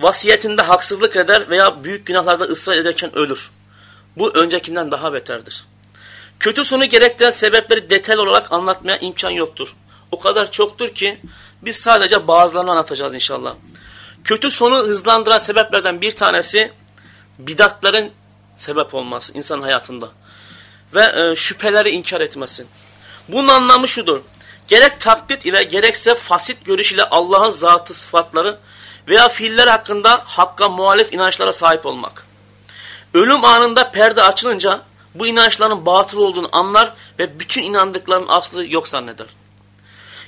vasiyetinde haksızlık eder veya büyük günahlarda ısrar ederken ölür. Bu öncekinden daha beterdir. Kötü sonu gerektiren sebepleri detaylı olarak anlatmaya imkan yoktur. O kadar çoktur ki biz sadece bazılarını anlatacağız inşallah. Kötü sonu hızlandıran sebeplerden bir tanesi bidatların sebep olması insan hayatında ve e, şüpheleri inkar etmesi. Bunun anlamı şudur. Gerek taklit ile gerekse fasit görüş ile Allah'ın zatı sıfatları veya fiiller hakkında hakka muhalif inançlara sahip olmak. Ölüm anında perde açılınca bu inançların batıl olduğunu anlar ve bütün inandıklarının aslı yok zanneder.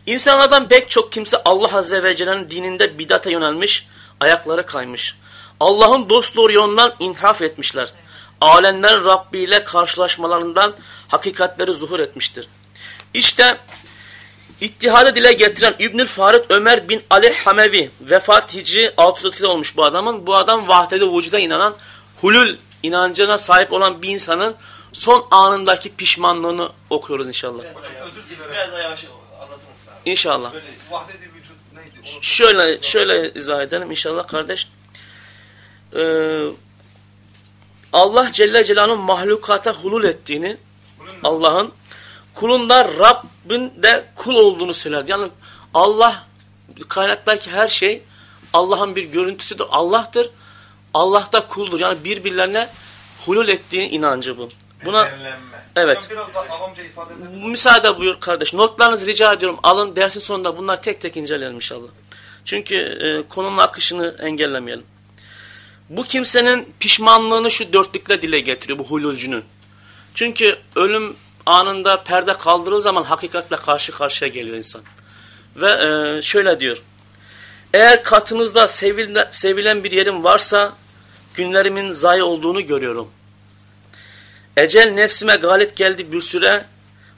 İnsanlardan pek çok kimse Allah Azze ve Celle'nin dininde bidata yönelmiş, ayakları kaymış. Allah'ın dost doğru yolundan inhaf etmişler. Alemler Rabbi ile karşılaşmalarından hakikatleri zuhur etmiştir. İşte İttihadı dile getiren İbnül Farid Ömer bin Ali Hamevi vefat Hicri 632'de olmuş bu adamın. Bu adam vahdede vücuda inanan hulul inancına sahip olan bir insanın son anındaki pişmanlığını okuyoruz inşallah. Özür dilerim. Biraz daha yavaş anlatınız. İnşallah. Böyle vahdedi vücut neydi? Onu- Şöyle şöyle izah edelim inşallah kardeş. Ee, Allah Celle Celaluhu'nun mahlukata hulul ettiğini, Allah'ın kulunda Rabbin de kul olduğunu söyler. Yani Allah kaynaktaki her şey Allah'ın bir görüntüsüdür. Allah'tır. Allah da kuldur. Yani birbirlerine hulul ettiği inancı bu. Buna Evlenme. Evet. Da müsaade buyur kardeş. Notlarınızı rica ediyorum. Alın dersin sonunda bunlar tek tek inceleyelim inşallah. Çünkü e, konunun akışını engellemeyelim. Bu kimsenin pişmanlığını şu dörtlükle dile getiriyor bu hululcünün. Çünkü ölüm anında perde kaldırıldığı zaman hakikatle karşı karşıya geliyor insan. Ve e, şöyle diyor. Eğer katınızda sevilen, sevilen bir yerim varsa günlerimin zayi olduğunu görüyorum. Ecel nefsime galip geldi bir süre.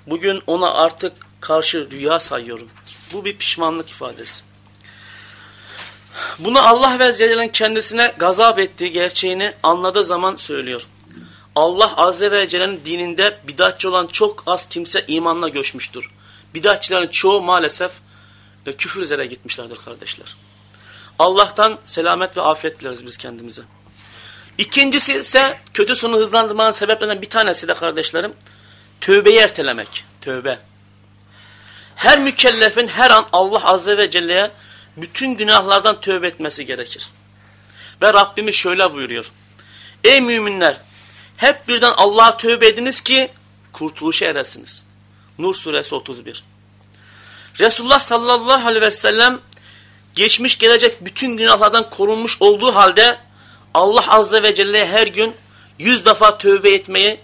Bugün ona artık karşı rüya sayıyorum. Bu bir pişmanlık ifadesi. Bunu Allah ve Celle'nin kendisine gazap ettiği gerçeğini anladığı zaman söylüyor. Allah Azze ve Celle'nin dininde bidatçı olan çok az kimse imanla göçmüştür. Bidatçıların çoğu maalesef e, küfür üzere gitmişlerdir kardeşler. Allah'tan selamet ve afiyet dileriz biz kendimize. İkincisi ise kötü sonu hızlandırmanın sebeplerinden bir tanesi de kardeşlerim tövbeyi ertelemek. Tövbe. Her mükellefin her an Allah Azze ve Celle'ye bütün günahlardan tövbe etmesi gerekir. Ve Rabbimiz şöyle buyuruyor. Ey müminler hep birden Allah'a tövbe ediniz ki kurtuluşa eresiniz. Nur suresi 31. Resulullah sallallahu aleyhi ve sellem geçmiş gelecek bütün günahlardan korunmuş olduğu halde Allah azze ve celle her gün yüz defa tövbe etmeyi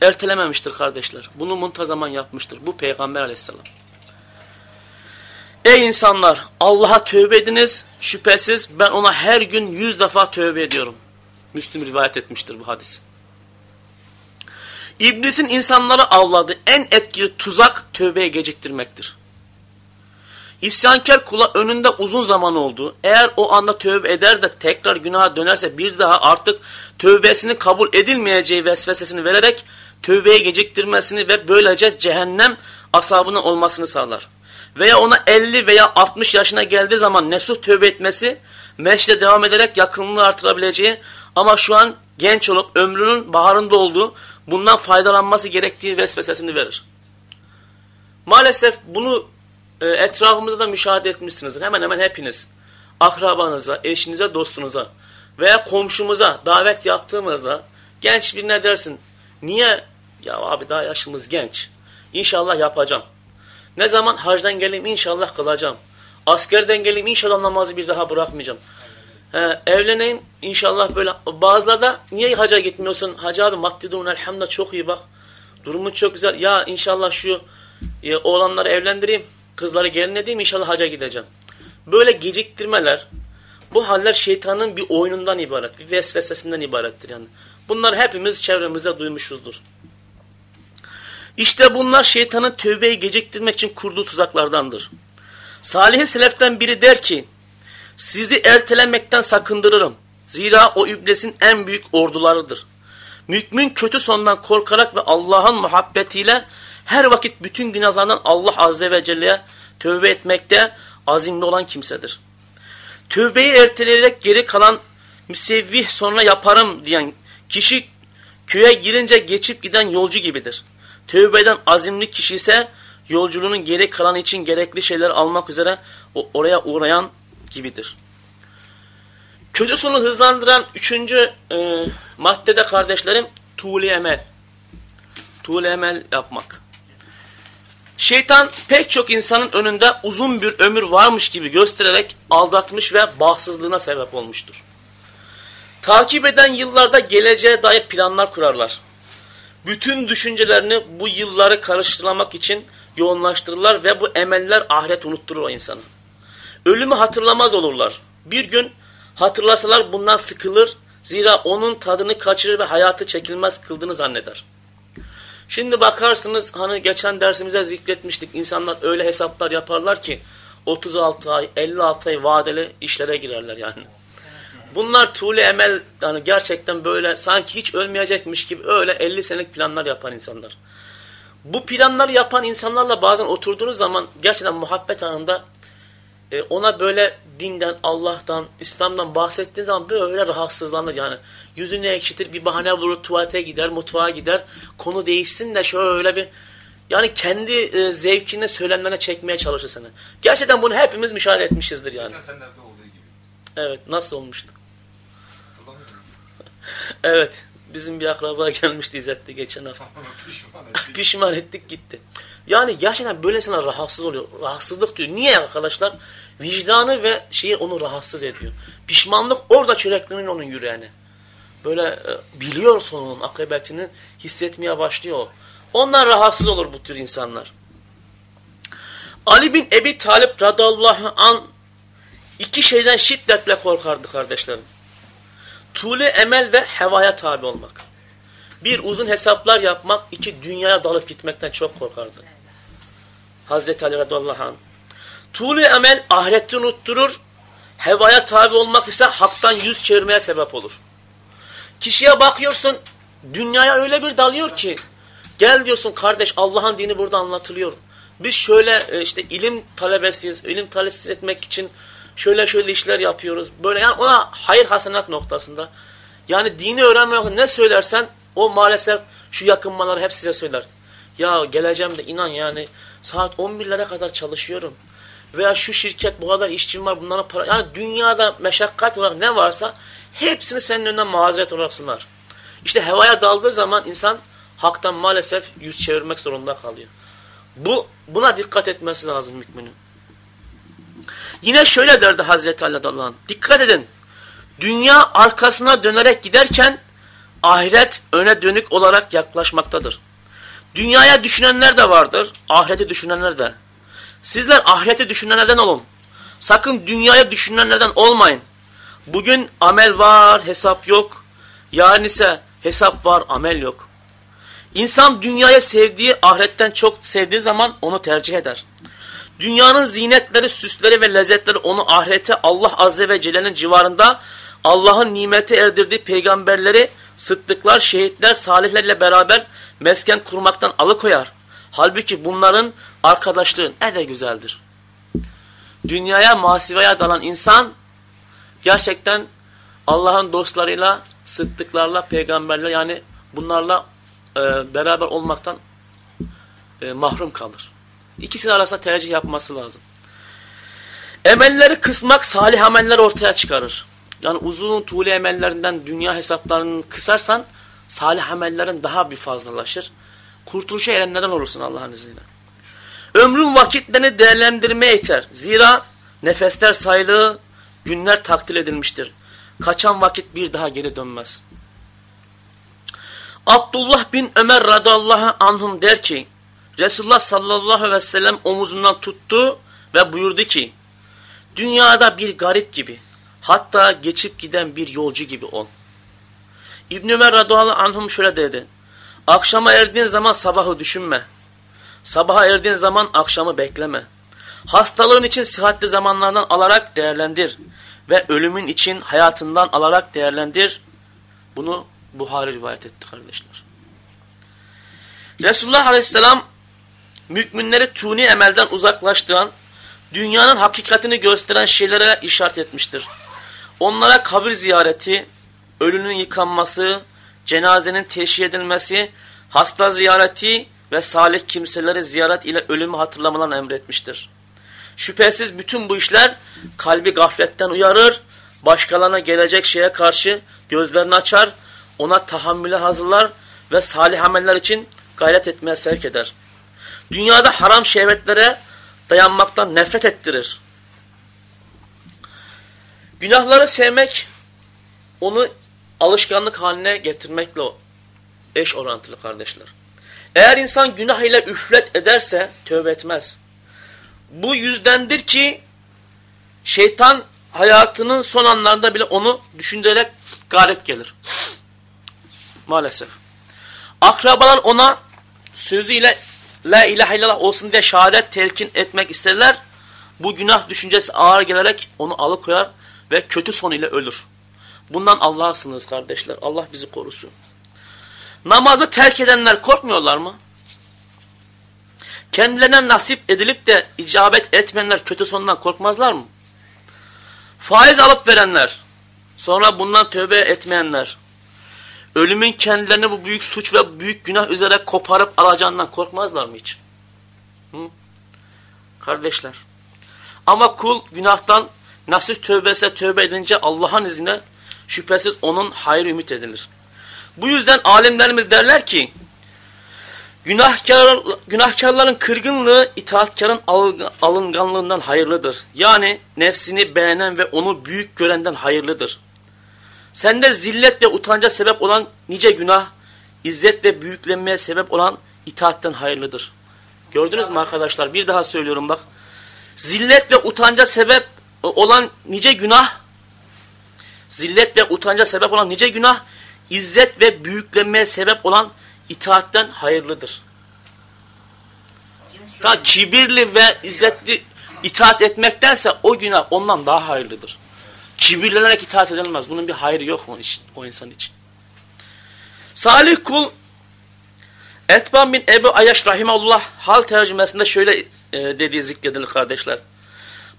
ertelememiştir kardeşler. Bunu muntazaman yapmıştır. Bu peygamber aleyhisselam. Ey insanlar Allah'a tövbe ediniz. Şüphesiz ben ona her gün yüz defa tövbe ediyorum. Müslüm rivayet etmiştir bu hadis. İblisin insanları avladığı en etkili tuzak tövbeye geciktirmektir. İsyankar kula önünde uzun zaman oldu. Eğer o anda tövbe eder de tekrar günaha dönerse bir daha artık tövbesini kabul edilmeyeceği vesvesesini vererek tövbeye geciktirmesini ve böylece cehennem asabının olmasını sağlar. Veya ona 50 veya 60 yaşına geldiği zaman nesuh tövbe etmesi meşre devam ederek yakınlığı artırabileceği ama şu an genç olup ömrünün baharında olduğu bundan faydalanması gerektiği vesvesesini verir. Maalesef bunu e, etrafımızda da müşahede etmişsinizdir. Hemen hemen hepiniz. Akrabanıza, eşinize, dostunuza veya komşumuza davet yaptığımızda genç birine dersin. Niye? Ya abi daha yaşımız genç. İnşallah yapacağım. Ne zaman hacdan geleyim inşallah kılacağım. Askerden geleyim inşallah namazı bir daha bırakmayacağım. He, evleneyim inşallah böyle. Bazıları da niye haca gitmiyorsun? Hacı abi maddi durumun elhamdülillah çok iyi bak. Durumun çok güzel. Ya inşallah şu e, oğlanları evlendireyim. Kızları gelin edeyim inşallah haca gideceğim. Böyle geciktirmeler bu haller şeytanın bir oyunundan ibaret. Bir vesvesesinden ibarettir yani. Bunlar hepimiz çevremizde duymuşuzdur. İşte bunlar şeytanın tövbeyi geciktirmek için kurduğu tuzaklardandır. Salih-i Selef'ten biri der ki, sizi ertelemekten sakındırırım. Zira o iblesin en büyük ordularıdır. Mümin kötü sondan korkarak ve Allah'ın muhabbetiyle her vakit bütün günahlardan Allah Azze ve Celle'ye tövbe etmekte azimli olan kimsedir. Tövbeyi erteleyerek geri kalan müsevvih sonra yaparım diyen kişi köye girince geçip giden yolcu gibidir. Tövbeden azimli kişi ise yolculuğunun geri kalanı için gerekli şeyler almak üzere oraya uğrayan gibidir. Kötü sonu hızlandıran üçüncü e, maddede kardeşlerim tuğli emel. Tuğli emel yapmak. Şeytan pek çok insanın önünde uzun bir ömür varmış gibi göstererek aldatmış ve bağımsızlığına sebep olmuştur. Takip eden yıllarda geleceğe dair planlar kurarlar. Bütün düşüncelerini bu yılları karıştırmak için yoğunlaştırırlar ve bu emeller ahiret unutturur o insanı. Ölümü hatırlamaz olurlar. Bir gün hatırlasalar bundan sıkılır. Zira onun tadını kaçırır ve hayatı çekilmez kıldığını zanneder. Şimdi bakarsınız hani geçen dersimize zikretmiştik. İnsanlar öyle hesaplar yaparlar ki 36 ay, 56 ay vadeli işlere girerler yani. Bunlar tuğle emel yani gerçekten böyle sanki hiç ölmeyecekmiş gibi öyle 50 senelik planlar yapan insanlar. Bu planları yapan insanlarla bazen oturduğunuz zaman gerçekten muhabbet anında e, ona böyle dinden, Allah'tan, İslam'dan bahsettiğin zaman böyle rahatsızlanır yani. Yüzünü ekşitir, bir bahane bulur, tuvalete gider, mutfağa gider. Konu değişsin de şöyle bir yani kendi e, zevkine, söylemlerine çekmeye çalışır seni. Gerçekten bunu hepimiz müşahede etmişizdir yani. Geçen senelerde olduğu gibi. Evet, nasıl olmuştu? evet, bizim bir akraba gelmişti İzzet'te geçen hafta. Pişman ettik. Pişman ettik gitti. Yani gerçekten böyle insanlar rahatsız oluyor. Rahatsızlık diyor. Niye arkadaşlar? Vicdanı ve şeyi onu rahatsız ediyor. Pişmanlık orada çörekleniyor onun yüreğine. Böyle e, biliyor sonunun akıbetini hissetmeye başlıyor. Onlar rahatsız olur bu tür insanlar. Ali bin Ebi Talip radallahu an iki şeyden şiddetle korkardı kardeşlerim. Tule emel ve hevaya tabi olmak. Bir uzun hesaplar yapmak, iki dünyaya dalıp gitmekten çok korkardı. Hazreti Ali radıyallahu anh. Tuğlu emel ahireti unutturur, hevaya tabi olmak ise haktan yüz çevirmeye sebep olur. Kişiye bakıyorsun, dünyaya öyle bir dalıyor ki, gel diyorsun kardeş Allah'ın dini burada anlatılıyor. Biz şöyle e, işte ilim talebesiyiz, ilim talep etmek için şöyle şöyle işler yapıyoruz. Böyle yani ona hayır hasenat noktasında. Yani dini öğrenmek ne söylersen o maalesef şu yakınmaları hep size söyler. Ya geleceğim de inan yani saat 11'lere kadar çalışıyorum. Veya şu şirket bu kadar işçim var bunlara para. Yani dünyada meşakkat olarak ne varsa hepsini senin önünden mazeret olarak sunar. İşte hevaya daldığı zaman insan haktan maalesef yüz çevirmek zorunda kalıyor. Bu Buna dikkat etmesi lazım müminin. Yine şöyle derdi Hazreti Allah'ın. Dikkat edin. Dünya arkasına dönerek giderken ahiret öne dönük olarak yaklaşmaktadır. Dünyaya düşünenler de vardır, ahireti düşünenler de. Sizler ahireti düşünenlerden olun. Sakın dünyaya düşünenlerden olmayın. Bugün amel var, hesap yok. Yarın ise hesap var, amel yok. İnsan dünyaya sevdiği, ahiretten çok sevdiği zaman onu tercih eder. Dünyanın zinetleri, süsleri ve lezzetleri onu ahirete Allah Azze ve Celle'nin civarında Allah'ın nimeti erdirdiği peygamberleri, sıddıklar, şehitler, salihlerle beraber mesken kurmaktan alıkoyar. Halbuki bunların arkadaşlığı ne de güzeldir. Dünyaya, masivaya dalan insan gerçekten Allah'ın dostlarıyla, sıddıklarla, peygamberler yani bunlarla e, beraber olmaktan e, mahrum kalır. İkisinin arasında tercih yapması lazım. Emelleri kısmak salih ameller ortaya çıkarır. Yani uzun tuğle emellerinden dünya hesaplarını kısarsan salih amellerin daha bir fazlalaşır. Kurtuluşa erenlerden olursun Allah'ın izniyle. Ömrün vakitlerini değerlendirmeye iter. Zira nefesler sayılı, günler takdir edilmiştir. Kaçan vakit bir daha geri dönmez. Abdullah bin Ömer radallahu anhum der ki, Resulullah sallallahu ve sellem omuzundan tuttu ve buyurdu ki, dünyada bir garip gibi, hatta geçip giden bir yolcu gibi ol. İbn Ömer radıyallahu anhum şöyle dedi. Akşama erdiğin zaman sabahı düşünme. Sabaha erdiğin zaman akşamı bekleme. Hastalığın için sıhhatli zamanlardan alarak değerlendir. Ve ölümün için hayatından alarak değerlendir. Bunu Buhari rivayet etti kardeşler. Resulullah aleyhisselam müminleri tuni emelden uzaklaştıran, dünyanın hakikatini gösteren şeylere işaret etmiştir. Onlara kabir ziyareti, ölünün yıkanması, cenazenin teşhir edilmesi, hasta ziyareti ve salih kimseleri ziyaret ile ölümü hatırlamalarını emretmiştir. Şüphesiz bütün bu işler kalbi gafletten uyarır, başkalarına gelecek şeye karşı gözlerini açar, ona tahammüle hazırlar ve salih ameller için gayret etmeye sevk eder. Dünyada haram şehvetlere dayanmaktan nefret ettirir. Günahları sevmek, onu alışkanlık haline getirmekle eş orantılı kardeşler. Eğer insan günah ile üflet ederse tövbe etmez. Bu yüzdendir ki şeytan hayatının son anlarında bile onu düşündürerek galip gelir. Maalesef. Akrabalar ona sözüyle La ilahe illallah olsun diye şehadet telkin etmek isterler. Bu günah düşüncesi ağır gelerek onu alıkoyar ve kötü son ile ölür. Bundan Allah'a sınırız kardeşler. Allah bizi korusun. Namazı terk edenler korkmuyorlar mı? Kendilerine nasip edilip de icabet etmeyenler kötü sonundan korkmazlar mı? Faiz alıp verenler, sonra bundan tövbe etmeyenler, ölümün kendilerini bu büyük suç ve büyük günah üzere koparıp alacağından korkmazlar mı hiç? Hı? Kardeşler. Ama kul günahtan nasıl tövbese tövbe edince Allah'ın izniyle şüphesiz onun hayır ümit edilir. Bu yüzden alimlerimiz derler ki günahkar, günahkarların kırgınlığı itaatkarın alınganlığından hayırlıdır. Yani nefsini beğenen ve onu büyük görenden hayırlıdır. Sende zillet ve utanca sebep olan nice günah, izzet ve büyüklenmeye sebep olan itaatten hayırlıdır. Gördünüz mü arkadaşlar? Bir daha söylüyorum bak. Zillet ve utanca sebep olan nice günah, zillet ve utanca sebep olan nice günah, izzet ve büyüklenmeye sebep olan itaatten hayırlıdır. Ta kibirli ve izzetli itaat etmektense o günah ondan daha hayırlıdır. Kibirlenerek itaat edilmez. Bunun bir hayrı yok o, için, o insan için. Salih kul Etban bin Ebu Ayaş Rahimullah hal tercümesinde şöyle e, dediği zikredilir kardeşler.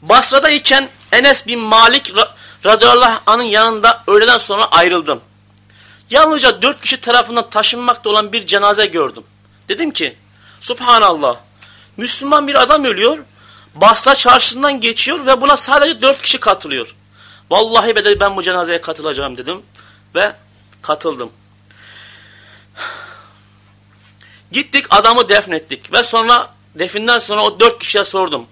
Basra'da iken Enes bin Malik radıyallahu anh'ın yanında öğleden sonra ayrıldım. Yalnızca dört kişi tarafından taşınmakta olan bir cenaze gördüm. Dedim ki Subhanallah Müslüman bir adam ölüyor. Basra çarşısından geçiyor ve buna sadece dört kişi katılıyor. Vallahi be ben bu cenazeye katılacağım dedim ve katıldım. Gittik adamı defnettik ve sonra definden sonra o dört kişiye sordum.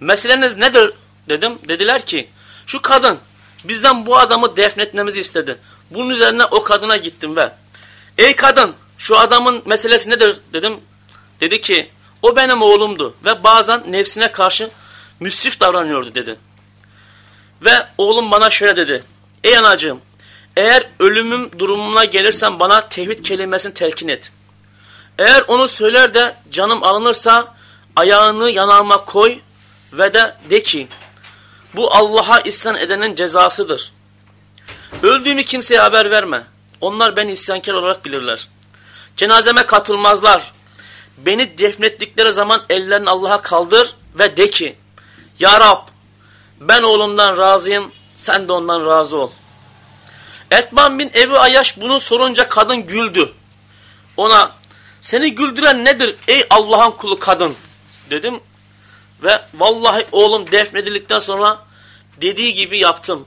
Meseleniz nedir dedim. Dediler ki şu kadın bizden bu adamı defnetmemizi istedi. Bunun üzerine o kadına gittim ve ey kadın şu adamın meselesi nedir dedim. Dedi ki o benim oğlumdu ve bazen nefsine karşı müsrif davranıyordu dedi. Ve oğlum bana şöyle dedi. Ey anacığım eğer ölümüm durumuna gelirsen bana tevhid kelimesini telkin et. Eğer onu söyler de canım alınırsa ayağını yanağıma koy ve de de ki bu Allah'a isyan edenin cezasıdır. Öldüğünü kimseye haber verme. Onlar beni isyankar olarak bilirler. Cenazeme katılmazlar. Beni defnettikleri zaman ellerini Allah'a kaldır ve de ki Ya Rab ben oğlumdan razıyım sen de ondan razı ol. Etman bin Ebu Ayaş bunu sorunca kadın güldü. Ona seni güldüren nedir ey Allah'ın kulu kadın dedim. Ve vallahi oğlum defnedildikten sonra dediği gibi yaptım.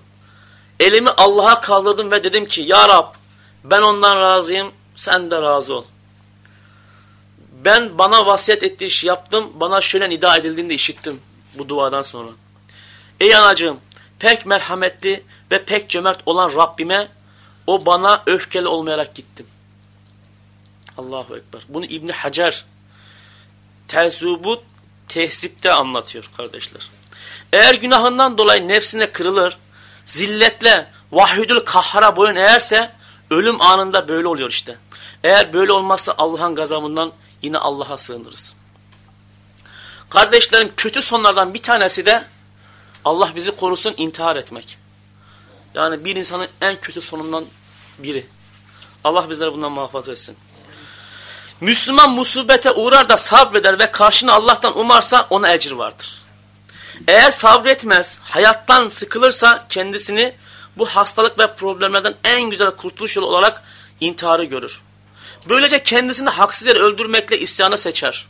Elimi Allah'a kaldırdım ve dedim ki Ya Rab ben ondan razıyım sen de razı ol. Ben bana vasiyet ettiği işi yaptım. Bana şöyle nida edildiğinde işittim bu duadan sonra. Ey anacığım pek merhametli ve pek cömert olan Rabbime o bana öfkeli olmayarak gittim. Allahu Ekber. Bunu İbni Hacer Tezubut tehzipte anlatıyor kardeşler. Eğer günahından dolayı nefsine kırılır, zilletle vahidül kahhara boyun eğerse ölüm anında böyle oluyor işte. Eğer böyle olmazsa Allah'ın gazabından yine Allah'a sığınırız. Kardeşlerim kötü sonlardan bir tanesi de Allah bizi korusun intihar etmek. Yani bir insanın en kötü sonundan biri. Allah bizleri bundan muhafaza etsin. Müslüman musibete uğrar da sabreder ve karşını Allah'tan umarsa ona ecir vardır. Eğer sabretmez, hayattan sıkılırsa kendisini bu hastalık ve problemlerden en güzel kurtuluş yolu olarak intiharı görür. Böylece kendisini haksız yere öldürmekle isyanı seçer.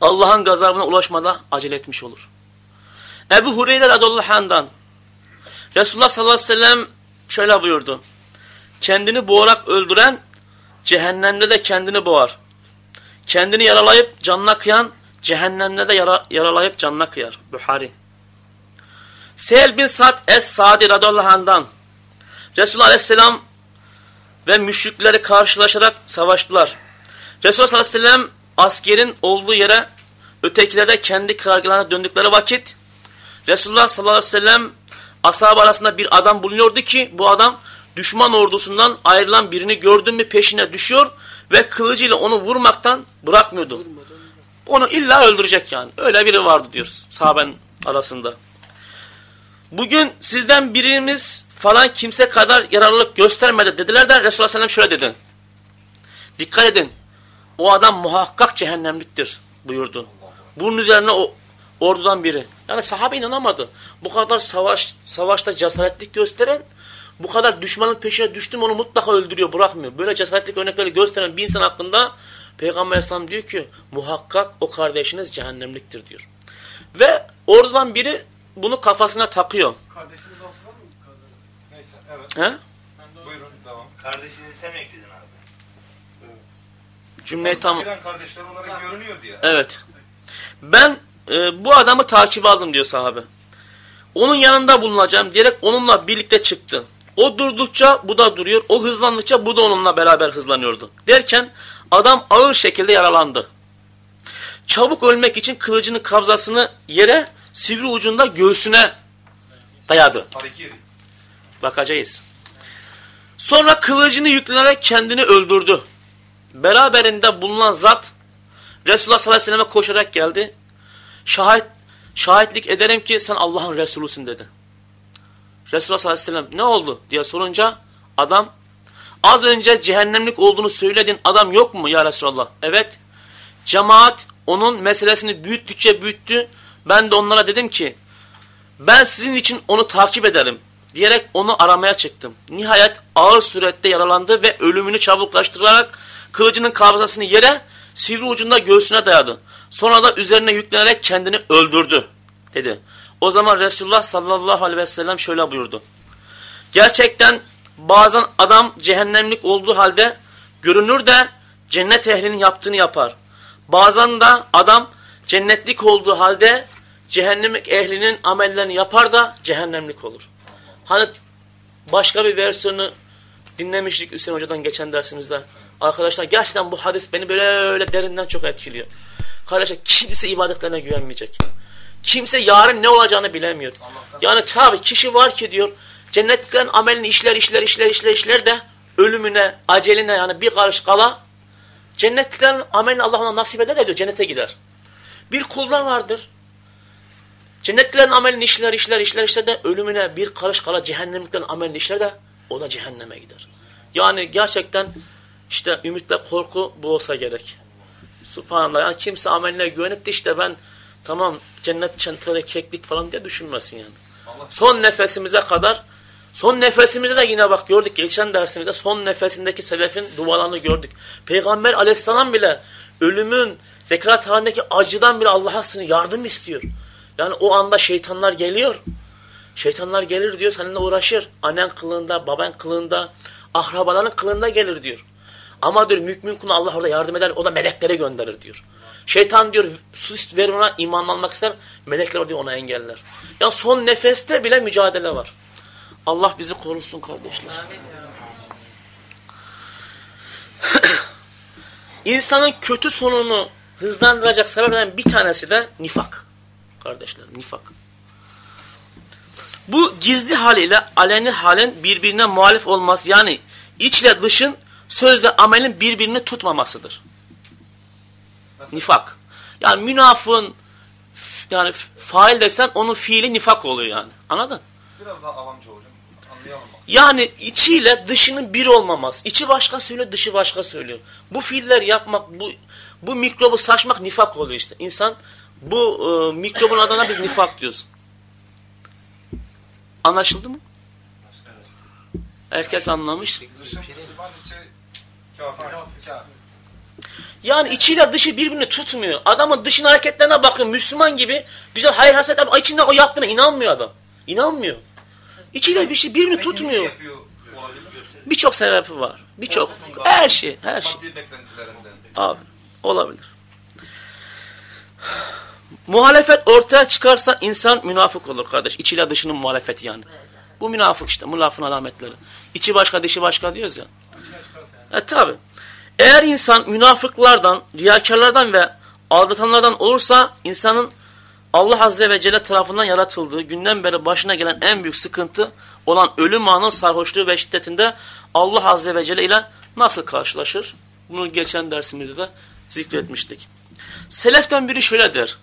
Allah'ın gazabına ulaşmada acele etmiş olur. Ebu Hureyre radıyallahu anh'dan Resulullah sallallahu aleyhi ve sellem şöyle buyurdu. Kendini boğarak öldüren cehennemde de kendini boğar. Kendini yaralayıp canına kıyan cehennemde de yara, yaralayıp canına kıyar. Buhari. Sehl bin Sa'd Es-Sadi radıyallahu anh'dan Resulullah aleyhisselam ve müşrikleri karşılaşarak savaştılar. Resulullah sallallahu aleyhi ve sellem askerin olduğu yere ötekiler de kendi karargahlarına döndükleri vakit Resulullah sallallahu aleyhi ve sellem ashab arasında bir adam bulunuyordu ki bu adam düşman ordusundan ayrılan birini gördün mü peşine düşüyor ve kılıcıyla onu vurmaktan bırakmıyordu. Onu illa öldürecek yani. Öyle biri vardı diyoruz sahabenin arasında. Bugün sizden birimiz falan kimse kadar yararlılık göstermedi dediler de Resulullah Sellem şöyle dedi. Dikkat edin. O adam muhakkak cehennemliktir buyurdu. Bunun üzerine o ordudan biri. Yani sahabe inanamadı. Bu kadar savaş savaşta cesaretlik gösteren, bu kadar düşmanın peşine düştüm onu mutlaka öldürüyor, bırakmıyor. Böyle cesaretlik örnekleri gösteren bir insan hakkında Peygamber Aleyhisselam diyor ki muhakkak o kardeşiniz cehennemliktir diyor. Ve ordudan biri bunu kafasına takıyor. Kardeşiniz var mı? Neyse evet. He? Buyurun devam. Kardeşini sen mi ekledin abi? Cümleyi tam... Kardeşler olarak görünüyor diye. Evet. Ben e, bu adamı takip aldım diyor sahabe. Onun yanında bulunacağım diyerek onunla birlikte çıktı. O durdukça bu da duruyor. O hızlandıkça bu da onunla beraber hızlanıyordu. Derken adam ağır şekilde yaralandı. Çabuk ölmek için kılıcının kabzasını yere sivri ucunda göğsüne dayadı. Bakacağız. Sonra kılıcını yüklenerek kendini öldürdü. Beraberinde bulunan zat Resulullah sallallahu aleyhi ve selleme koşarak geldi. Şahit, şahitlik ederim ki sen Allah'ın Resulüsün dedi. Resulullah sallallahu aleyhi ve sellem ne oldu diye sorunca adam az önce cehennemlik olduğunu söylediğin adam yok mu ya Resulallah? Evet. Cemaat onun meselesini büyüttükçe büyüttü. Ben de onlara dedim ki ben sizin için onu takip ederim diyerek onu aramaya çıktım. Nihayet ağır surette yaralandı ve ölümünü çabuklaştırarak kılıcının kabzasını yere sivri ucunda göğsüne dayadı. Sonra da üzerine yüklenerek kendini öldürdü dedi. O zaman Resulullah sallallahu aleyhi ve sellem şöyle buyurdu. Gerçekten bazen adam cehennemlik olduğu halde görünür de cennet ehlinin yaptığını yapar. Bazen de adam cennetlik olduğu halde cehennemlik ehlinin amellerini yapar da cehennemlik olur. Hani başka bir versiyonu dinlemiştik Hüseyin Hoca'dan geçen dersimizde. Arkadaşlar gerçekten bu hadis beni böyle derinden çok etkiliyor. Kardeşler kimse ibadetlerine güvenmeyecek. Kimse yarın ne olacağını bilemiyor. Yani tabi kişi var ki diyor cennetliklerin amelini işler işler işler işler işler de ölümüne, aceline yani bir karış kala cennetliklerin amelini Allah ona nasip eder de diyor cennete gider. Bir kulda vardır. Cennetliklerin amelini işler işler işler işler de ölümüne bir karış kala cehennemliklerin amelini işler de o da cehenneme gider. Yani gerçekten işte ümitle korku bu olsa gerek. Subhanallah yani kimse ameline güvenip de işte ben tamam cennet çantaları keklik falan diye düşünmesin yani. Son nefesimize kadar son nefesimizde de yine bak gördük geçen dersimizde son nefesindeki selefin dualarını gördük. Peygamber aleyhisselam bile ölümün zekarat halindeki acıdan bile Allah'a yardım istiyor. Yani o anda şeytanlar geliyor. Şeytanlar gelir diyor seninle uğraşır. Annen kılığında, baban kılığında, akrabaların kılığında gelir diyor. Ama diyor mümin kulu Allah orada yardım eder. O da meleklere gönderir diyor. Şeytan diyor su ver ona iman almak ister. Melekler diyor ona engeller. Ya son nefeste bile mücadele var. Allah bizi korusun kardeşler. İnsanın kötü sonunu hızlandıracak sebeplerden bir tanesi de nifak. Kardeşler nifak. Bu gizli haliyle aleni halin birbirine muhalif olması yani içle dışın sözle amelin birbirini tutmamasıdır. Nifak. Yani münafığın yani fail desen onun fiili nifak oluyor yani. Anladın? Biraz daha avamca hocam. Anlayalım bak. Yani içiyle dışının bir olmaması. İçi başka söylüyor, dışı başka söylüyor. Bu fiiller yapmak, bu bu mikrobu saçmak nifak oluyor işte. İnsan Bu e, mikrobun adına biz nifak diyoruz. Anlaşıldı mı? Herkes anlamış. Dışı içi kafir. Yani içiyle dışı birbirini tutmuyor. Adamın dışın hareketlerine bakın Müslüman gibi güzel hayır haset ama içinden o yaptığına inanmıyor adam. İnanmıyor. İçiyle bir şey birbirini tutmuyor. Birçok sebebi var. Birçok. Her şey. Her şey. Abi olabilir. Muhalefet ortaya çıkarsa insan münafık olur kardeş. İçiyle dışının muhalefeti yani. Bu münafık işte. Münafığın alametleri. İçi başka dışı başka diyoruz ya. E tabi. Eğer insan münafıklardan, riyakarlardan ve aldatanlardan olursa insanın Allah Azze ve Celle tarafından yaratıldığı günden beri başına gelen en büyük sıkıntı olan ölüm anı sarhoşluğu ve şiddetinde Allah Azze ve Celle ile nasıl karşılaşır? Bunu geçen dersimizde de zikretmiştik. Seleften biri şöyle der.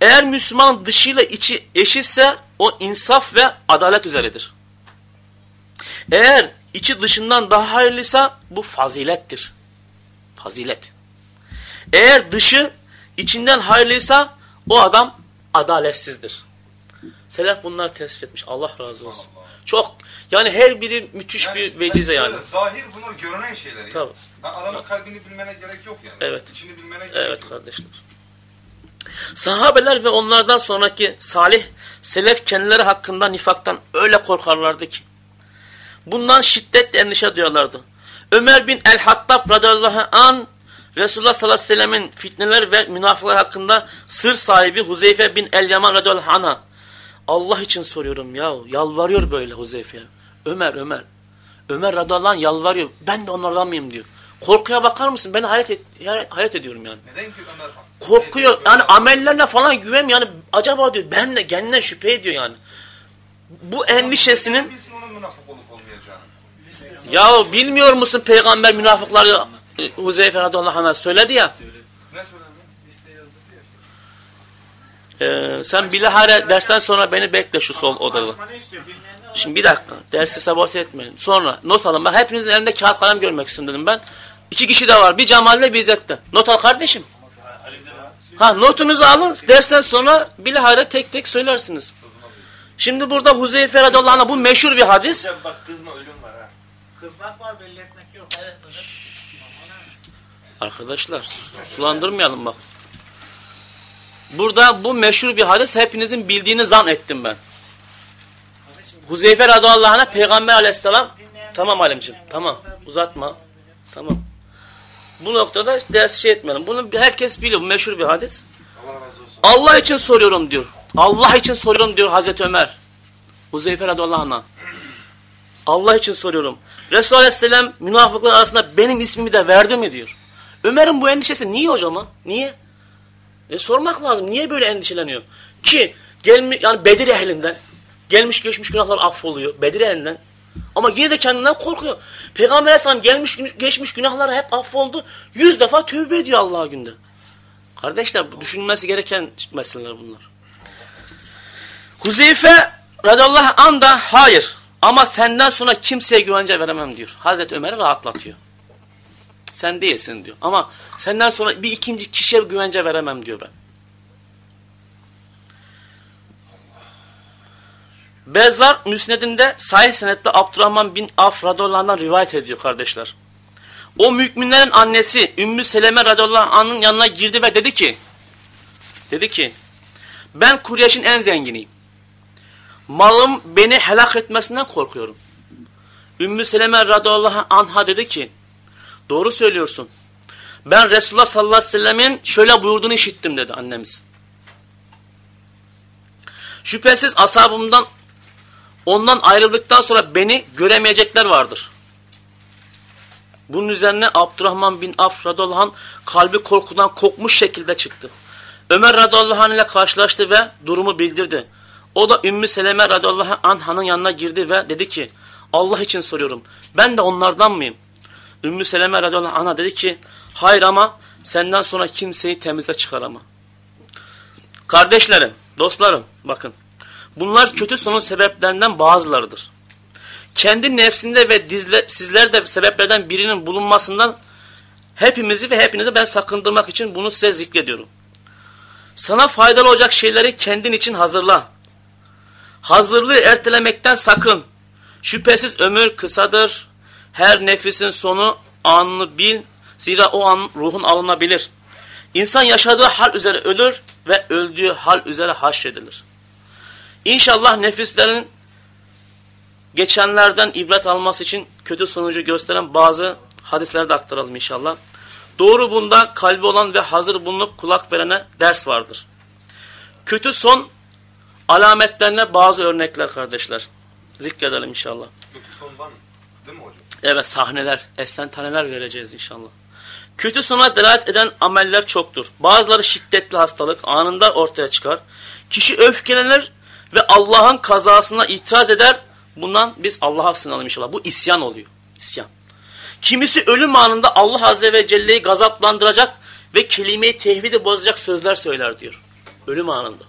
Eğer Müslüman dışıyla içi eşitse o insaf ve adalet üzeredir. Eğer içi dışından daha hayırlıysa bu fazilettir. Fazilet. Eğer dışı içinden hayırlıysa o adam adaletsizdir. Selef bunlar tespit etmiş. Allah razı olsun. Çok yani her biri müthiş bir vecize yani. Zahir bunlar görünen şeyler. Tabii. Ha, adamın kalbini bilmene gerek yok yani. Evet. İçini bilmene gerek Evet yok. kardeşler. Sahabeler ve onlardan sonraki salih selef kendileri hakkında nifaktan öyle korkarlardı ki. Bundan şiddetle endişe duyarlardı. Ömer bin el-Hattab radıyallahu an Resulullah sallallahu aleyhi ve sellemin fitneler ve münafıklar hakkında sır sahibi Huzeyfe bin el-Yaman radıyallahu anh'a Allah için soruyorum ya yalvarıyor böyle Huzeyfe'ye. Ömer Ömer. Ömer radıyallahu anh yalvarıyor. Ben de onlardan mıyım diyor. Korkuya bakar mısın? Ben hayret, et, hayret ediyorum yani. Neden ki Ömer Korkuyor. Yani amellerine falan güven yani acaba diyor ben de kendinden şüphe ediyor yani. Bu endişesinin Bilsin onun münafık olup olmayacağını. Ya bilmiyor musun peygamber münafıkları Huzeyfe radıyallahu anh'a söyledi ya. Ne söyledi? e, sen bilahare dersten sonra beni bekle şu sol odada. Şimdi bir dakika dersi sabote etmeyin. Sonra not alın. Ben hepinizin elinde kağıt kalem görmek istedim dedim ben. İki kişi de var. Bir Cemal'le bir İzzet'te. Not al kardeşim. Ha notunuzu alın. Dersten sonra bilahare tek tek söylersiniz. Şimdi burada Huzeyfe radıyallahu anh'a bu meşhur bir hadis. Bak kızma ölüm. Kızmak var belli etmek yok. Evet hocam. Arkadaşlar sulandırmayalım bak. Burada bu meşhur bir hadis hepinizin bildiğini zan ettim ben. Huzeyfe radıyallahu anh'a peygamber aleyhisselam tamam alemciğim tamam uzatma tamam. Bu noktada ders şey etmeyelim. Bunu herkes biliyor. Bu meşhur bir hadis. Allah razı olsun. Allah için soruyorum diyor. Allah için soruyorum diyor Hazreti Ömer. Huzeyfe radıyallahu anh'a. Allah için soruyorum. Resulullah aleyhisselam münafıklar arasında benim ismimi de verdi mi diyor. Ömer'in bu endişesi niye hocam lan? Niye? E sormak lazım. Niye böyle endişeleniyor? Ki gelmiş yani Bedir ehlinden gelmiş geçmiş günahlar affoluyor. Bedir ehlinden. Ama yine de kendinden korkuyor. Peygamber aleyhisselam gelmiş geçmiş günahlar hep affoldu. Yüz defa tövbe ediyor Allah'a günde. Kardeşler bu düşünülmesi gereken meseleler bunlar. Huzeyfe radıyallahu anh da hayır ama senden sonra kimseye güvence veremem diyor. Hazreti Ömer'i rahatlatıyor. Sen değilsin diyor. Ama senden sonra bir ikinci kişiye güvence veremem diyor ben. Bezzar Müsned'inde sahih senetle Abdurrahman bin Af radıyallahu rivayet ediyor kardeşler. O müminlerin annesi Ümmü Seleme radıyallahu anh'ın yanına girdi ve dedi ki dedi ki ben Kureyş'in en zenginiyim. Malım beni helak etmesinden korkuyorum. Ümmü Seleme radıyallahu anha dedi ki doğru söylüyorsun. Ben Resulullah sallallahu aleyhi ve sellemin şöyle buyurduğunu işittim dedi annemiz. Şüphesiz ashabımdan ondan ayrıldıktan sonra beni göremeyecekler vardır. Bunun üzerine Abdurrahman bin Af radıyallahu anh kalbi korkudan kokmuş şekilde çıktı. Ömer radıyallahu anh ile karşılaştı ve durumu bildirdi. O da Ümmü Seleme radıyallahu anh'ın yanına girdi ve dedi ki Allah için soruyorum ben de onlardan mıyım? Ümmü Seleme radıyallahu anh'a dedi ki hayır ama senden sonra kimseyi temize çıkarama. Kardeşlerim, dostlarım bakın bunlar kötü sonun sebeplerinden bazılarıdır. Kendi nefsinde ve dizle, sizler de sebeplerden birinin bulunmasından hepimizi ve hepinizi ben sakındırmak için bunu size zikrediyorum. Sana faydalı olacak şeyleri kendin için hazırla. Hazırlığı ertelemekten sakın. Şüphesiz ömür kısadır. Her nefisin sonu anını bil. Zira o an ruhun alınabilir. İnsan yaşadığı hal üzere ölür ve öldüğü hal üzere haşredilir. İnşallah nefislerin geçenlerden ibret alması için kötü sonucu gösteren bazı hadisleri de aktaralım inşallah. Doğru bunda kalbi olan ve hazır bulunup kulak verene ders vardır. Kötü son alametlerine bazı örnekler kardeşler. Zikredelim inşallah. Kötü son var mı? Değil mi hocam? Evet sahneler, estantaneler vereceğiz inşallah. Kötü sona delalet eden ameller çoktur. Bazıları şiddetli hastalık anında ortaya çıkar. Kişi öfkelenir ve Allah'ın kazasına itiraz eder. Bundan biz Allah'a sınalım inşallah. Bu isyan oluyor. İsyan. Kimisi ölüm anında Allah Azze ve Celle'yi gazaplandıracak ve kelimeyi tevhidi bozacak sözler söyler diyor. Ölüm anında.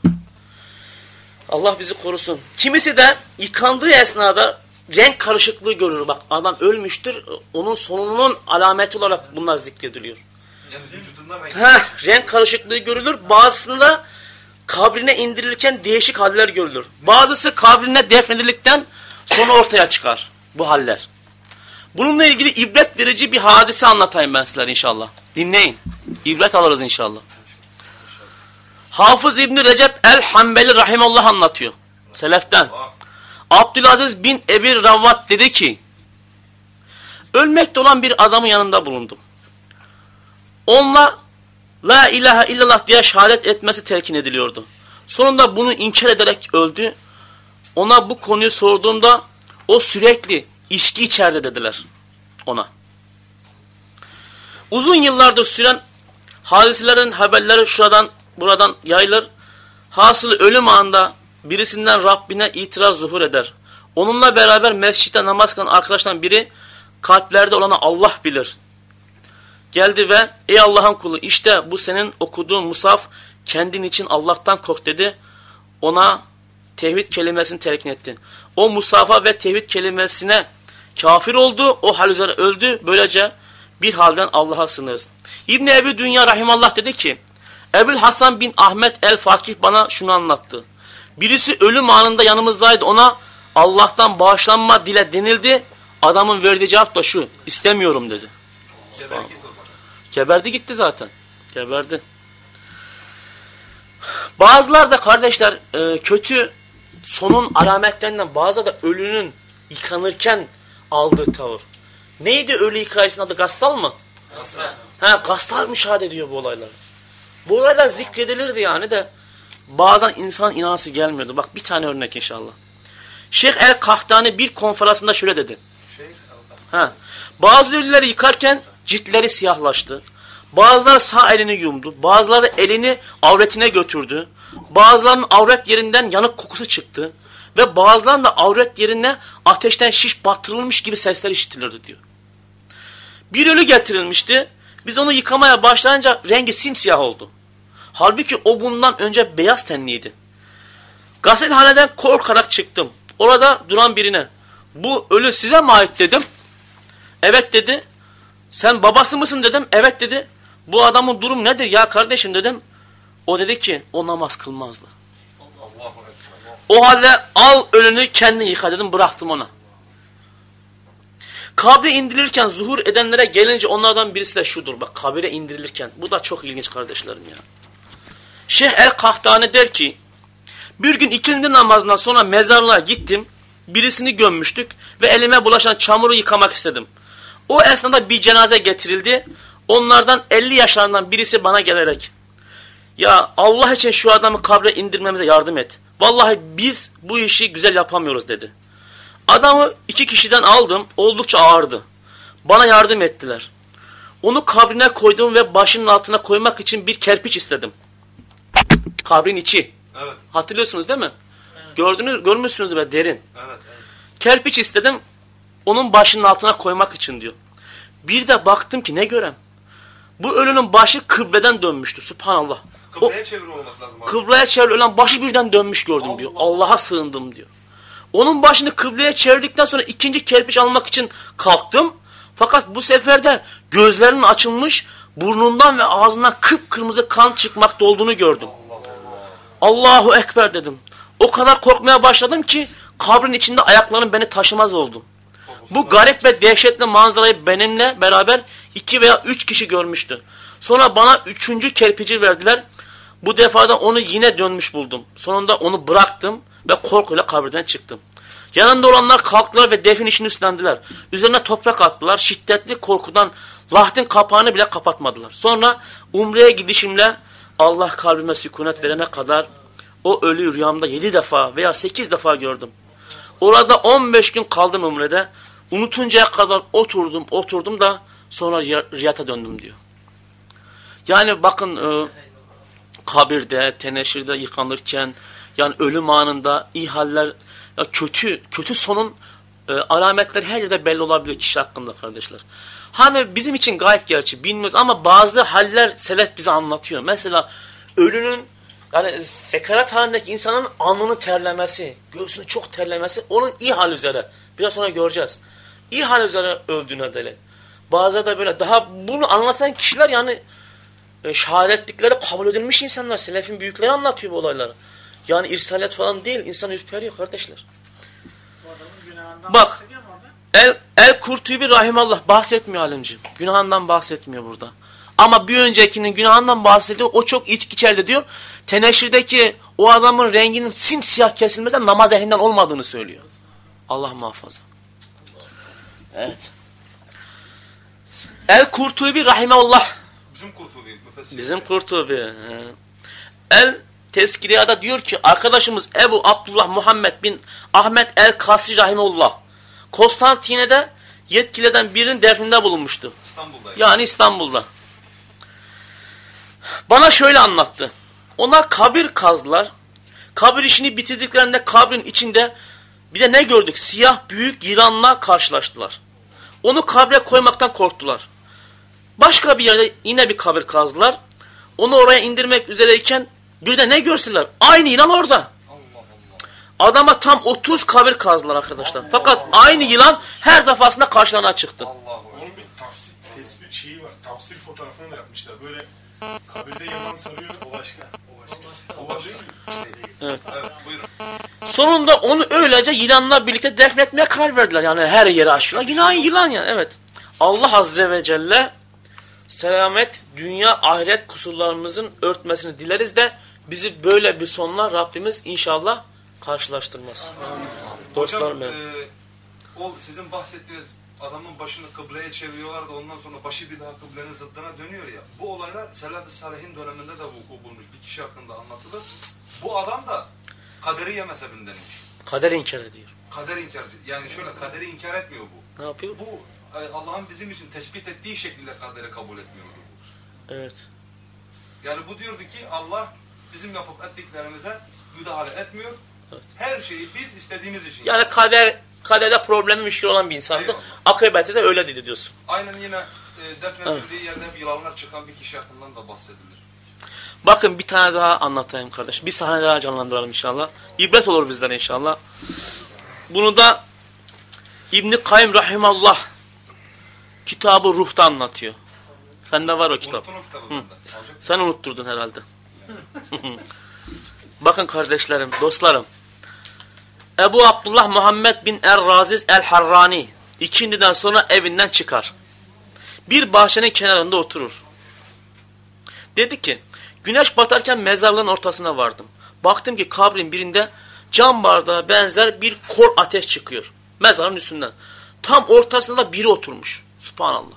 Allah bizi korusun. Kimisi de yıkandığı esnada renk karışıklığı görür. Bak adam ölmüştür. Onun sonunun alameti olarak bunlar zikrediliyor. Yani. Heh, renk karışıklığı görülür. Bazısında kabrine indirilirken değişik haller görülür. Bazısı kabrine defnedildikten sonra ortaya çıkar bu haller. Bununla ilgili ibret verici bir hadise anlatayım ben sizlere inşallah. Dinleyin. İbret alırız inşallah. Hafız İbni Recep el-Hambeli Rahimallah anlatıyor. Seleften. Abdülaziz bin Ebir Ravvat dedi ki ölmekte olan bir adamın yanında bulundum. Onunla La ilahe illallah diye şehadet etmesi telkin ediliyordu. Sonunda bunu inkar ederek öldü. Ona bu konuyu sorduğumda o sürekli içki içerdi dediler ona. Uzun yıllardır süren hadiselerin haberleri şuradan buradan yayılır. Hasılı ölüm anında birisinden Rabbine itiraz zuhur eder. Onunla beraber mescitte namaz kılan arkadaştan biri kalplerde olanı Allah bilir. Geldi ve ey Allah'ın kulu işte bu senin okuduğun musaf kendin için Allah'tan kork dedi. Ona tevhid kelimesini telkin etti. O musafa ve tevhid kelimesine kafir oldu. O hal üzere öldü. Böylece bir halden Allah'a sınırız. İbni Ebi Dünya Rahimallah dedi ki Ebul Hasan bin Ahmet el-Fakih bana şunu anlattı. Birisi ölüm anında yanımızdaydı. Ona Allah'tan bağışlanma dile denildi. Adamın verdiği cevap da şu. istemiyorum dedi. Geberdi gitti zaten. Geberdi. Bazılar da kardeşler e, kötü sonun alametlerinden bazı da ölünün yıkanırken aldığı tavır. Neydi ölü hikayesinin adı? Gastal mı? Nasıl? Ha, Gastal müşahede ediyor bu olaylar. Bu olaylar zikredilirdi yani de bazen insan inanası gelmiyordu. Bak bir tane örnek inşallah. Şeyh El Kahtani bir konferansında şöyle dedi. Ha. Bazı ölüleri yıkarken ciltleri siyahlaştı. Bazıları sağ elini yumdu. Bazıları elini avretine götürdü. Bazılarının avret yerinden yanık kokusu çıktı. Ve bazılarının da avret yerine ateşten şiş batırılmış gibi sesler işitilirdi diyor. Bir ölü getirilmişti. Biz onu yıkamaya başlayınca rengi simsiyah oldu. Halbuki o bundan önce beyaz tenliydi. Gazethaneden korkarak çıktım. Orada duran birine bu ölü size mi ait dedim. Evet dedi. Sen babası mısın dedim. Evet dedi. Bu adamın durum nedir ya kardeşim dedim. O dedi ki o namaz kılmazdı. O halde al ölünü kendin yıka dedim bıraktım ona. Kabre indirilirken zuhur edenlere gelince onlardan birisi de şudur. Bak kabire indirilirken. Bu da çok ilginç kardeşlerim ya. Şeyh el-Kahtani der ki bir gün ikindi namazından sonra mezarlığa gittim. Birisini gömmüştük ve elime bulaşan çamuru yıkamak istedim. O esnada bir cenaze getirildi. Onlardan 50 yaşlarından birisi bana gelerek ya Allah için şu adamı kabre indirmemize yardım et. Vallahi biz bu işi güzel yapamıyoruz dedi. Adamı iki kişiden aldım. Oldukça ağırdı. Bana yardım ettiler. Onu kabrine koydum ve başının altına koymak için bir kerpiç istedim. Kabrin içi. Evet, Hatırlıyorsunuz değil mi? Gördünüz, görmüşsünüz be derin. evet, evet. Kerpiç istedim. Onun başının altına koymak için diyor. Bir de baktım ki ne görem. Bu ölünün başı kıbleden dönmüştü. Subhanallah. Kıbleye çeviri olması lazım. abi. kıbleye çevir ölen başı birden dönmüş gördüm diyor. Allah'a sığındım diyor. Onun başını kıbleye çevirdikten sonra ikinci kerpiç almak için kalktım. Fakat bu sefer de gözlerinin açılmış, burnundan ve ağzından kıpkırmızı kan çıkmakta olduğunu gördüm. Allah Allahu Ekber dedim. O kadar korkmaya başladım ki kabrin içinde ayaklarım beni taşımaz oldu. Bu garip ve dehşetli manzarayı benimle beraber iki veya üç kişi görmüştü. Sonra bana üçüncü kerpici verdiler. Bu defada onu yine dönmüş buldum. Sonunda onu bıraktım ve korkuyla kabirden çıktım. Yanında olanlar kalktılar ve defin işini üstlendiler. Üzerine toprak attılar. Şiddetli korkudan lahdin kapağını bile kapatmadılar. Sonra umreye gidişimle Allah kalbime sükunet verene kadar o ölüyü rüyamda yedi defa veya sekiz defa gördüm. Orada 15 gün kaldım umrede. Unutuncaya kadar oturdum oturdum da sonra riyata döndüm diyor. Yani bakın e, kabirde, teneşirde yıkanırken yani ölüm anında iyi haller ya kötü kötü sonun e, alametleri her yerde belli olabiliyor kişi hakkında kardeşler. Hani bizim için gayb gerçi bilmiyoruz ama bazı haller selef bize anlatıyor. Mesela ölünün yani sekarat halindeki insanın alnını terlemesi, göğsünü çok terlemesi onun iyi hal üzere. Biraz sonra göreceğiz. İyi hal üzere öldüğüne delil. Bazıları da böyle daha bunu anlatan kişiler yani e, şehadetlikleri kabul edilmiş insanlar. Selefin büyükleri anlatıyor bu olayları. Yani irsalet falan değil. İnsan ürperiyor kardeşler. Bak. El, El Kurtubi Rahimallah bahsetmiyor alimciğim. Günahından bahsetmiyor burada. Ama bir öncekinin günahından bahsediyor. O çok içki içeride diyor. Teneşirdeki o adamın renginin simsiyah kesilmesinden namaz ehlinden olmadığını söylüyor. Allah muhafaza. Evet. El Kurtubi Rahimallah. Bizim Kurtubi. Bizim Kurtubi. El Tezkiriyada diyor ki arkadaşımız Ebu Abdullah Muhammed bin Ahmet El Kasri Rahimullah Konstantine'de yetkiliden birinin defninde bulunmuştu. İstanbul'da. Yani İstanbul'da. Bana şöyle anlattı. Ona kabir kazdılar. Kabir işini bitirdiklerinde kabrin içinde bir de ne gördük? Siyah büyük yılanla karşılaştılar. Onu kabre koymaktan korktular. Başka bir yerde yine bir kabir kazdılar. Onu oraya indirmek üzereyken bir de ne görsünler? Aynı yılan orada. Allah Allah. Adama tam 30 kabir kazdılar arkadaşlar. Fakat aynı yılan her defasında karşılarına çıktı. Allah Onun bir tafsir, tespit şeyi var. Tafsir fotoğrafını da yapmışlar. Böyle kabirde yalan sarıyor. O başka. O başka. O başka. Evet buyurun. Sonunda onu öylece yılanla birlikte defnetmeye karar verdiler. Yani her yere aşıyorlar. Yine aynı yılan yani evet. Allah Azze ve Celle selamet, dünya, ahiret kusurlarımızın örtmesini dileriz de bizi böyle bir sonla Rabbimiz inşallah karşılaştırmaz. Dostlarım Hocam benim. e, o sizin bahsettiğiniz adamın başını kıbleye çeviriyorlar da ondan sonra başı bir daha kıblenin zıddına dönüyor ya. Bu olaylar Selat-ı Salih'in döneminde de vuku bulmuş. Bir kişi hakkında anlatılır. Bu adam da kaderiye mezhebindenmiş. Kader inkar ediyor. Kader inkarcı. Yani şöyle kaderi inkar etmiyor bu. Ne yapıyor? Bu e, Allah'ın bizim için tespit ettiği şekilde kaderi kabul etmiyordu. Evet. Yani bu diyordu ki Allah bizim yapıp ettiklerimize müdahale etmiyor. Evet. Her şeyi biz istediğimiz için. Yani kader kaderde problemi müşkil olan bir insandı. Eyvallah. Akıbette de öyle dedi diyorsun. Aynen yine e, defnedildiği yerde hep yılanlar çıkan bir kişi hakkından da bahsedilir. Bakın bir tane daha anlatayım kardeş. Bir sahne daha canlandıralım inşallah. İbret olur bizlere inşallah. Bunu da İbn-i Kayyum Rahimallah kitabı ruhta anlatıyor. Sende var o kitap. Alacak. Sen unutturdun herhalde. Bakın kardeşlerim, dostlarım. Ebu Abdullah Muhammed bin Er-Raziz El-Harrani ikindiden sonra evinden çıkar. Bir bahçenin kenarında oturur. Dedi ki, güneş batarken mezarlığın ortasına vardım. Baktım ki kabrin birinde cam bardağa benzer bir kor ateş çıkıyor. Mezarın üstünden. Tam ortasında biri oturmuş. Subhanallah.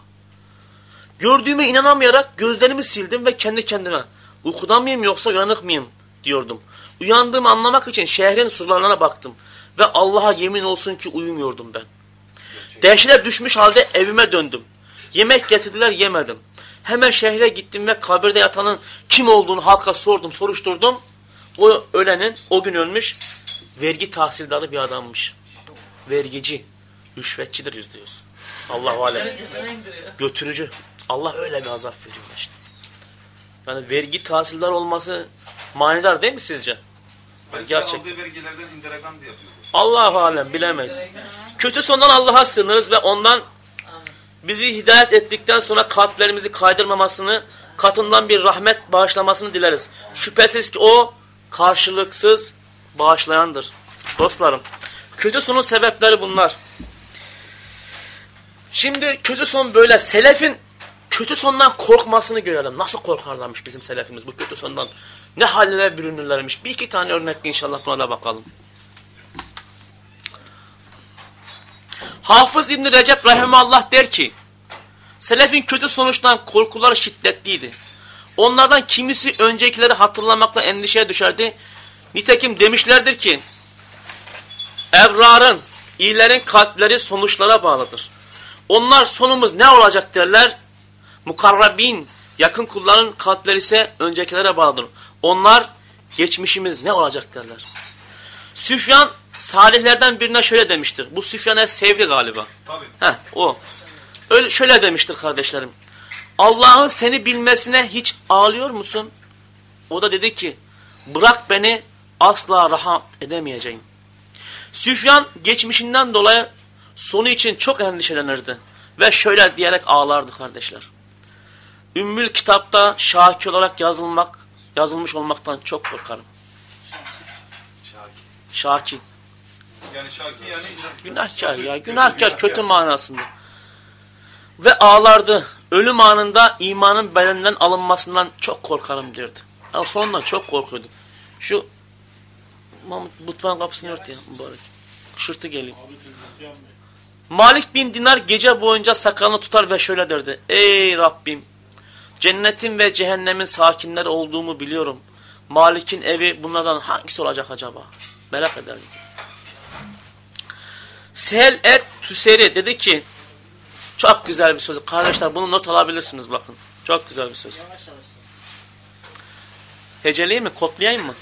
Gördüğüme inanamayarak gözlerimi sildim ve kendi kendime uykudan mıyım yoksa uyanık mıyım diyordum. Uyandığımı anlamak için şehrin surlarına baktım ve Allah'a yemin olsun ki uyumuyordum ben. Dehşete düşmüş halde evime döndüm. Yemek getirdiler yemedim. Hemen şehre gittim ve kabirde yatanın kim olduğunu halka sordum, soruşturdum. O ölenin o gün ölmüş vergi tahsildarı bir adammış. Vergici, rüşvetçidir yüzde yüz. Allah alem. Götürücü. Allah öyle bir azap veriyor işte. Yani vergi tahsildar olması manidar değil mi sizce? Belki Gerçek. aldığı vergilerden indiregan diye yapıyordu. Allah alem bilemeyiz. Kötü sondan Allah'a sığınırız ve ondan bizi hidayet ettikten sonra kalplerimizi kaydırmamasını, katından bir rahmet bağışlamasını dileriz. Şüphesiz ki o karşılıksız bağışlayandır. Dostlarım, kötü sonun sebepleri bunlar. Şimdi kötü son böyle. Selefin kötü sondan korkmasını görelim. Nasıl korkarlarmış bizim selefimiz bu kötü sondan. Ne hallere bürünürlermiş. Bir iki tane örnek inşallah buna da bakalım. Hafız İbni Recep Rahimallah der ki, Selefin kötü sonuçtan korkuları şiddetliydi. Onlardan kimisi öncekileri hatırlamakla endişeye düşerdi. Nitekim demişlerdir ki, Ebrarın, iyilerin kalpleri sonuçlara bağlıdır. Onlar sonumuz ne olacak derler. Mukarrabin, yakın kulların kalpleri ise öncekilere bağlıdır. Onlar geçmişimiz ne olacak derler. Süfyan salihlerden birine şöyle demiştir. Bu Süfyan Sevri galiba. Tabii. Heh, o. Öyle şöyle demiştir kardeşlerim. Allah'ın seni bilmesine hiç ağlıyor musun? O da dedi ki bırak beni asla rahat edemeyeceğim. Süfyan geçmişinden dolayı sonu için çok endişelenirdi. Ve şöyle diyerek ağlardı kardeşler. Ümmül kitapta şaki olarak yazılmak, yazılmış olmaktan çok korkarım. Şaki. Yani Şaki yani Günahkar ya. Günahkar kötü manasında. Ve ağlardı. Ölüm anında imanın bedeninden alınmasından çok korkarım derdi. Yani sonunda çok korkuyordu. Şu Mahmut mutfağın kapısını ört ya mübarek. Şırtı geleyim. Malik bin Dinar gece boyunca sakalını tutar ve şöyle derdi. Ey Rabbim! Cennetin ve cehennemin sakinleri olduğumu biliyorum. Malik'in evi bunlardan hangisi olacak acaba? Merak ederdim. Sel et Tüseri dedi ki çok güzel bir söz. Kardeşler bunu not alabilirsiniz bakın. Çok güzel bir söz. Heceleyeyim mi? Kodlayayım mı?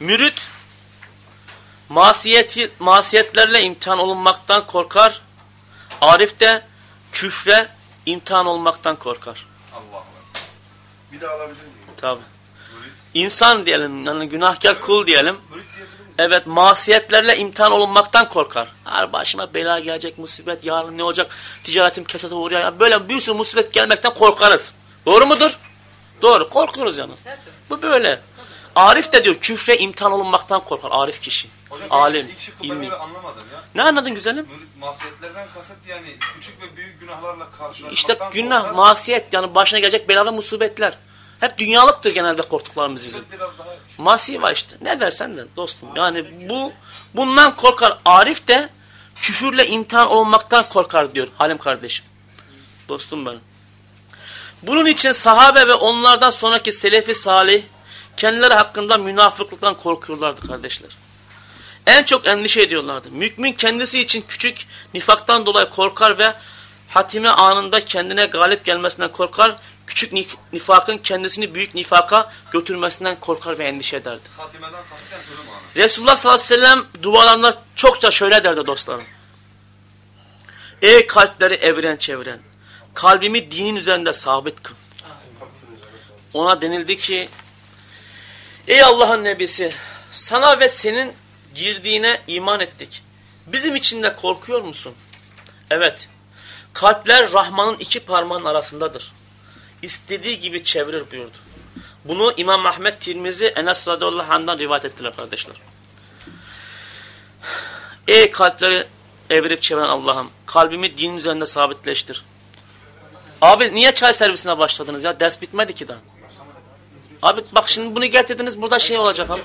Mürit masiyeti, masiyetlerle imtihan olunmaktan korkar. Arif de küfre imtihan olmaktan korkar. Allah Allah. Bir daha alabilir miyim? Tabi. İnsan diyelim, yani günahkar kul diyelim. Evet masiyetlerle imtihan olunmaktan korkar. Her başıma bela gelecek, musibet, yarın ne olacak, ticaretim kesete uğrayacak. Yani Böyle bir sürü musibet gelmekten korkarız. Doğru mudur? Doğru, korkuyoruz yani. Bu böyle. Arif de diyor küfre imtihan olunmaktan korkar. Arif kişi. Hocam Alim, ilk şıkkı ben ilmi. öyle anlamadım ya. Ne anladın güzelim? Masiyetlerden kasıt yani küçük ve büyük günahlarla karşılaşmaktan İşte günah, korkar. masiyet yani başına gelecek bela ve musibetler. Hep dünyalıktır genelde korktuklarımız bizim. Masiva var işte. Ne dersen de dostum. Yani bu bundan korkar. Arif de küfürle imtihan olmaktan korkar diyor Halim kardeşim. Dostum benim. Bunun için sahabe ve onlardan sonraki selefi salih kendileri hakkında münafıklıktan korkuyorlardı kardeşler. En çok endişe ediyorlardı. Mümin kendisi için küçük nifaktan dolayı korkar ve hatime anında kendine galip gelmesinden korkar. Küçük nif- nifakın kendisini büyük nifaka götürmesinden korkar ve endişe ederdi. hatimeden. Resulullah sallallahu aleyhi ve sellem dualarında çokça şöyle derdi dostlarım. Ey kalpleri evren çeviren, kalbimi dinin üzerinde sabit kıl. Ona denildi ki, Ey Allah'ın nebisi, sana ve senin girdiğine iman ettik. Bizim için de korkuyor musun? Evet, kalpler Rahman'ın iki parmağının arasındadır. İstediği gibi çevirir buyurdu. Bunu İmam Ahmet Tirmizi Enes radıyallahu anh'dan rivayet ettiler kardeşler. Ey kalpleri evirip çeviren Allah'ım kalbimi dinin üzerinde sabitleştir. Abi niye çay servisine başladınız ya? Ders bitmedi ki daha. Abi bak şimdi bunu getirdiniz burada şey olacak abi.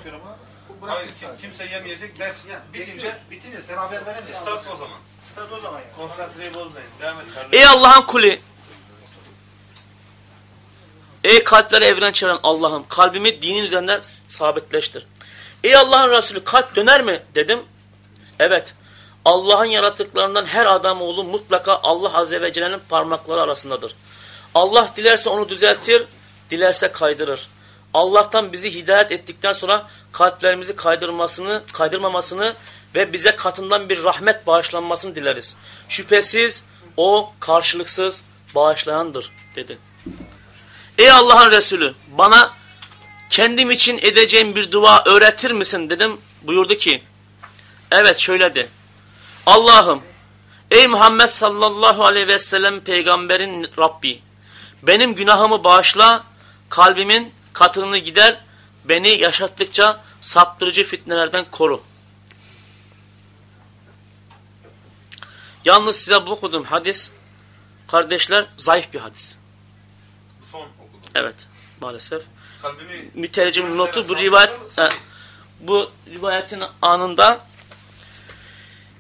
Hayır kim, kimse yemeyecek ders bitince Bitince sen haber verince start o zaman. Start o zaman yani. Konsantreyi bozmayın. Devam et kardeşim. Ey Allah'ın kuli. Ey kalpleri evren çeviren Allah'ım kalbimi dinin üzerinde sabitleştir. Ey Allah'ın Resulü kalp döner mi dedim. Evet. Allah'ın yaratıklarından her adam oğlu mutlaka Allah Azze ve Celle'nin parmakları arasındadır. Allah dilerse onu düzeltir, dilerse kaydırır. Allah'tan bizi hidayet ettikten sonra kalplerimizi kaydırmasını, kaydırmamasını ve bize katından bir rahmet bağışlanmasını dileriz. Şüphesiz o karşılıksız bağışlayandır dedi. Ey Allah'ın Resulü bana kendim için edeceğim bir dua öğretir misin dedim. Buyurdu ki evet şöyle de. Allah'ım ey Muhammed sallallahu aleyhi ve sellem peygamberin Rabbi Benim günahımı bağışla, kalbimin katırını gider, beni yaşattıkça saptırıcı fitnelerden koru. Yalnız size bu okuduğum hadis, kardeşler zayıf bir hadis. Bu son okudum. Evet, maalesef. Kalbimi Mütercimin notu bu rivayet, e, bu rivayetin anında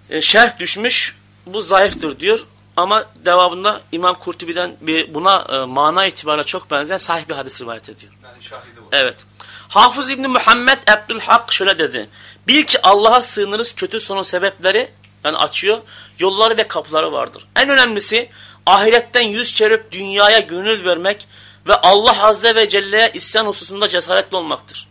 e, şerh düşmüş, bu zayıftır diyor. Ama devamında İmam Kurtubi'den bir buna e, mana itibariyle çok benzeyen sahih bir hadis rivayet ediyor. yani şahidi. Evet. Hafız İbni Muhammed Abdülhak şöyle dedi. Bil ki Allah'a sığınırız kötü sonun sebepleri yani açıyor. Yolları ve kapıları vardır. En önemlisi ahiretten yüz çevirip dünyaya gönül vermek ve Allah Azze ve Celle'ye isyan hususunda cesaretli olmaktır.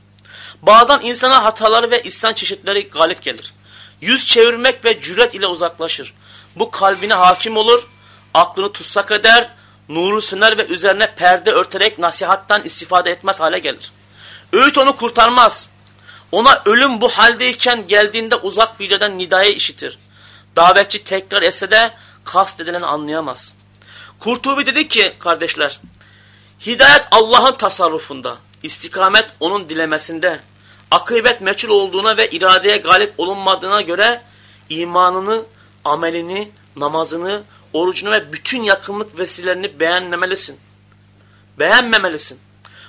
Bazen insana hataları ve isyan çeşitleri galip gelir. Yüz çevirmek ve cüret ile uzaklaşır. Bu kalbine hakim olur, aklını tutsak eder, nuru söner ve üzerine perde örterek nasihattan istifade etmez hale gelir. Öğüt onu kurtarmaz. Ona ölüm bu haldeyken geldiğinde uzak bir yerden nidayı işitir. Davetçi tekrar etse de kast edilen anlayamaz. Kurtubi dedi ki kardeşler, hidayet Allah'ın tasarrufunda, istikamet onun dilemesinde, akıbet meçhul olduğuna ve iradeye galip olunmadığına göre imanını, amelini, namazını, orucunu ve bütün yakınlık vesilelerini beğenmemelisin. Beğenmemelisin.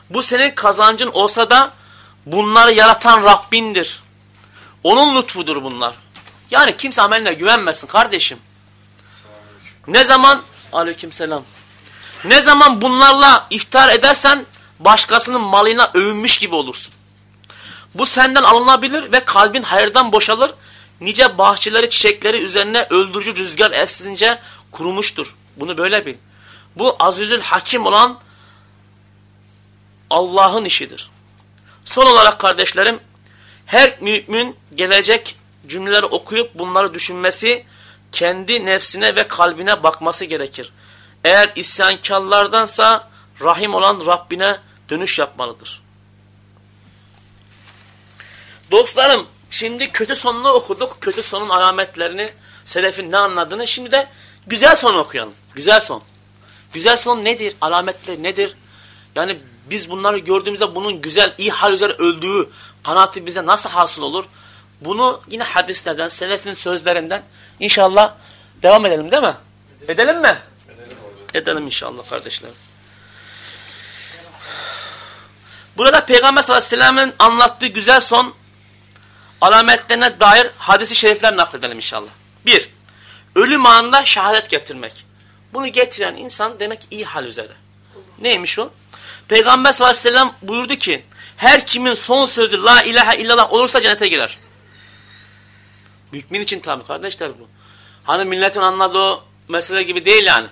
Bu senin kazancın olsa da bunları yaratan Rabbindir. Onun lütfudur bunlar. Yani kimse ameline güvenmesin kardeşim. Ne zaman aleykümselam. Ne zaman bunlarla iftar edersen başkasının malına övünmüş gibi olursun. Bu senden alınabilir ve kalbin hayırdan boşalır. Nice bahçeleri çiçekleri üzerine öldürücü rüzgar esince kurumuştur. Bunu böyle bil. Bu azizül hakim olan Allah'ın işidir. Son olarak kardeşlerim, her mümin gelecek cümleleri okuyup bunları düşünmesi, kendi nefsine ve kalbine bakması gerekir. Eğer isyankarlardansa rahim olan Rabbine dönüş yapmalıdır. Dostlarım, şimdi kötü sonunu okuduk. Kötü sonun alametlerini, selefin ne anladığını. Şimdi de güzel son okuyalım. Güzel son. Güzel son nedir? Alametleri nedir? Yani biz bunları gördüğümüzde bunun güzel, iyi hal üzere öldüğü kanaati bize nasıl hasıl olur? Bunu yine hadislerden, selefin sözlerinden inşallah devam edelim değil mi? Edelim, mi? Edelim, edelim inşallah kardeşlerim. Burada Peygamber sallallahu aleyhi ve sellem'in anlattığı güzel son alametlerine dair hadisi şerifler nakledelim inşallah. Bir, ölüm anında şehadet getirmek. Bunu getiren insan demek iyi hal üzere. Neymiş o? Peygamber sallallahu aleyhi ve sellem buyurdu ki her kimin son sözü la ilahe illallah olursa cennete girer. Mümin için tabi kardeşler bu. Hani milletin anladığı mesele gibi değil yani.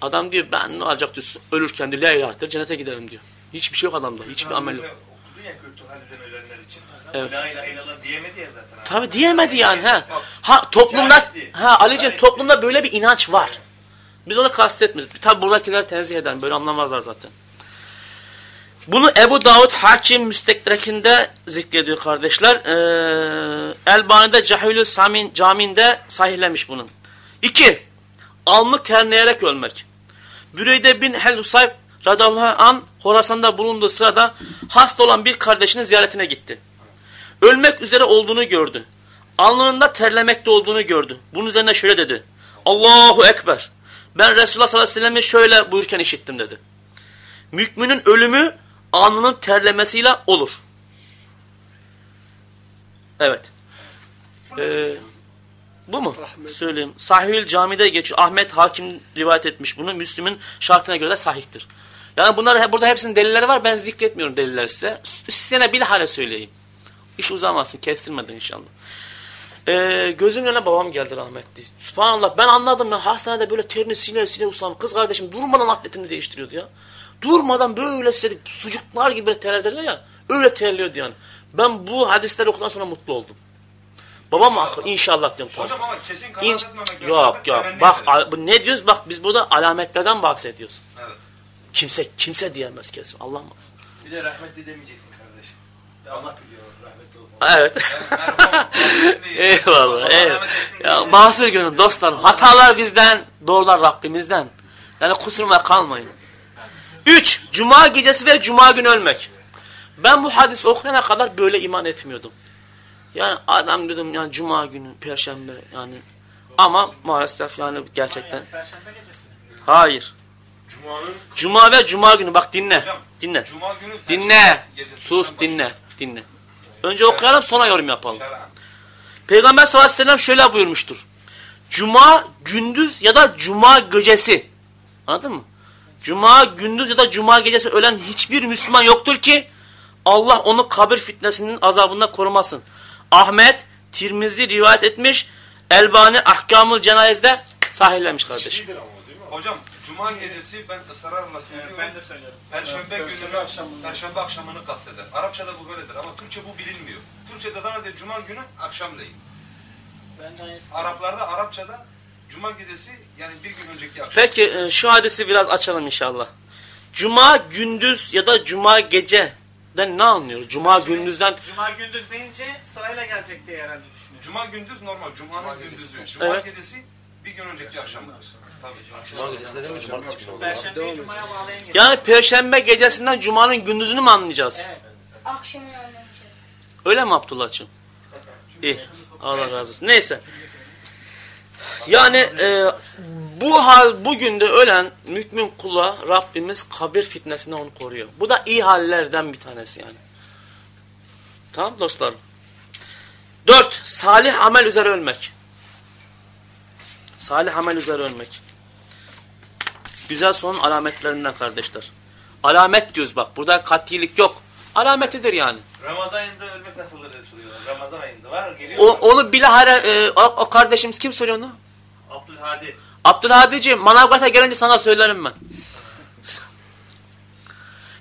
Adam diyor ben ne olacak diyor ölürken diyor la ilahe cennete giderim diyor. Hiçbir şey yok adamda. Hiçbir amel yok. Ya kötü. Evet. La ilahe illallah diyemedi ya zaten. Tabi diyemedi yani. Ha, ha toplumda ha Ali'cim toplumda böyle bir inanç var. Biz onu kastetmiyoruz. Tabi buradakiler tenzih eder. Böyle anlamazlar zaten. Bunu Ebu Davud Hakim Müstekrek'inde zikrediyor kardeşler. Ee, Elbani'de Cahilü Samin Camii'nde sahihlemiş bunun. İki, alnı terleyerek ölmek. Büreyde bin Hel Usayb radallahu an Horasan'da bulunduğu sırada hasta olan bir kardeşinin ziyaretine gitti. Ölmek üzere olduğunu gördü. Alnında terlemekte olduğunu gördü. Bunun üzerine şöyle dedi. Allahu Ekber. Ben Resulullah sallallahu aleyhi ve sellem'i şöyle buyurken işittim dedi. Mükminin ölümü alnının terlemesiyle olur. Evet. Ee, bu mu? Söyleyeyim. Sahihül camide geçiyor. Ahmet Hakim rivayet etmiş bunu. Müslüm'ün şartına göre de sahihtir. Yani bunlar burada hepsinin delilleri var. Ben zikretmiyorum delilleri size. Size bilhare söyleyeyim. İş uzamasın. Kestirmeden inşallah. Ee, gözümün önüne babam geldi rahmetli. Subhanallah ben anladım ya hastanede böyle terini sile sile usam. Kız kardeşim durmadan atletini değiştiriyordu ya. Durmadan böyle siledi. Sucuklar gibi terlerler ya. Öyle terliyordu yani. Ben bu hadisleri okuduktan sonra mutlu oldum. Babam mı akıl? İnşallah diyorum. Tamam. Hocam ama kesin İnş... etmemek Yok yok. Temenni Bak bu ne diyoruz? Bak biz burada alametlerden bahsediyoruz. Evet. Kimse kimse diyemez kesin. Allah mı? Bir de rahmetli demeyeceksin kardeşim. Allah biliyor. Evet. Eyvallah. Eylesin. Ya, mahsur görün dostlarım. Hatalar bizden, doğrular Rabbimizden. Yani kusuruma kalmayın. Üç, cuma gecesi ve cuma günü ölmek. Ben bu hadis okuyana kadar böyle iman etmiyordum. Yani adam dedim yani cuma günü, perşembe yani. Ama maalesef yani gerçekten. Yani Perşembe gecesi. Hayır. Cuma'nın Cuma ve cuma günü bak dinle. Dinle. Cuma günü Dinle. Sus dinle. Dinle. Önce okuyalım sonra yorum yapalım. Peygamber sallallahu aleyhi ve sellem şöyle buyurmuştur. Cuma gündüz ya da cuma gecesi. Anladın mı? Cuma gündüz ya da cuma gecesi ölen hiçbir Müslüman yoktur ki Allah onu kabir fitnesinin azabından korumasın. Ahmet Tirmizi rivayet etmiş. Elbani Ahkamul Cenayez'de sahihlemiş kardeşim. Hocam Cuma gecesi ben ısrarla söylüyorum. Ben de söylüyorum. Perşembe Perşembe gününü, akşamını. Perşembe akşamını kasteder. Arapçada bu böyledir ama Türkçe bu bilinmiyor. Türkçe'de zannediyor Cuma günü akşamleyin. Ben de aynı Araplarda, Arapçada Cuma gecesi yani bir gün önceki akşam. Peki e, şu hadisi biraz açalım inşallah. Cuma gündüz ya da cuma geceden ne anlıyoruz? Cuma gündüzden Cuma gündüz deyince sırayla gelecek diye herhalde düşünüyorum. Cuma gündüz normal, Cuma'nın Cuma gündüzü. Cuma Evet. gecesi bir gün önceki akşam. Cuma gecesi dedim mi cumartesi günü oluyor. Perşembeyi Cuma'ya bağlayan yani perşembe gecesinden cumanın gündüzü mü anlayacağız? Evet. Akşamın anlamayacak. Öyle mi Abdullah'cığım? İyi. Allah razı olsun. Neyse. Yani e, bu hal bugün de ölen mümin kula Rabbimiz kabir fitnesinden onu koruyor. Bu da iyi hallerden bir tanesi yani. Tamam dostlarım. Dört, salih amel üzere ölmek. Salih amel üzere ölmek. Güzel sonun alametlerinden kardeşler. Alamet diyoruz bak. Burada katilik yok. Alametidir yani. Ramazan ayında ölmek nasıldır diye soruyorlar. Ramazan ayında var geliyor. O, onu bilahare e, o, o kardeşimiz kim soruyor onu? Abdülhadi. Abdülhadi'ciğim Manavgat'a gelince sana söylerim ben.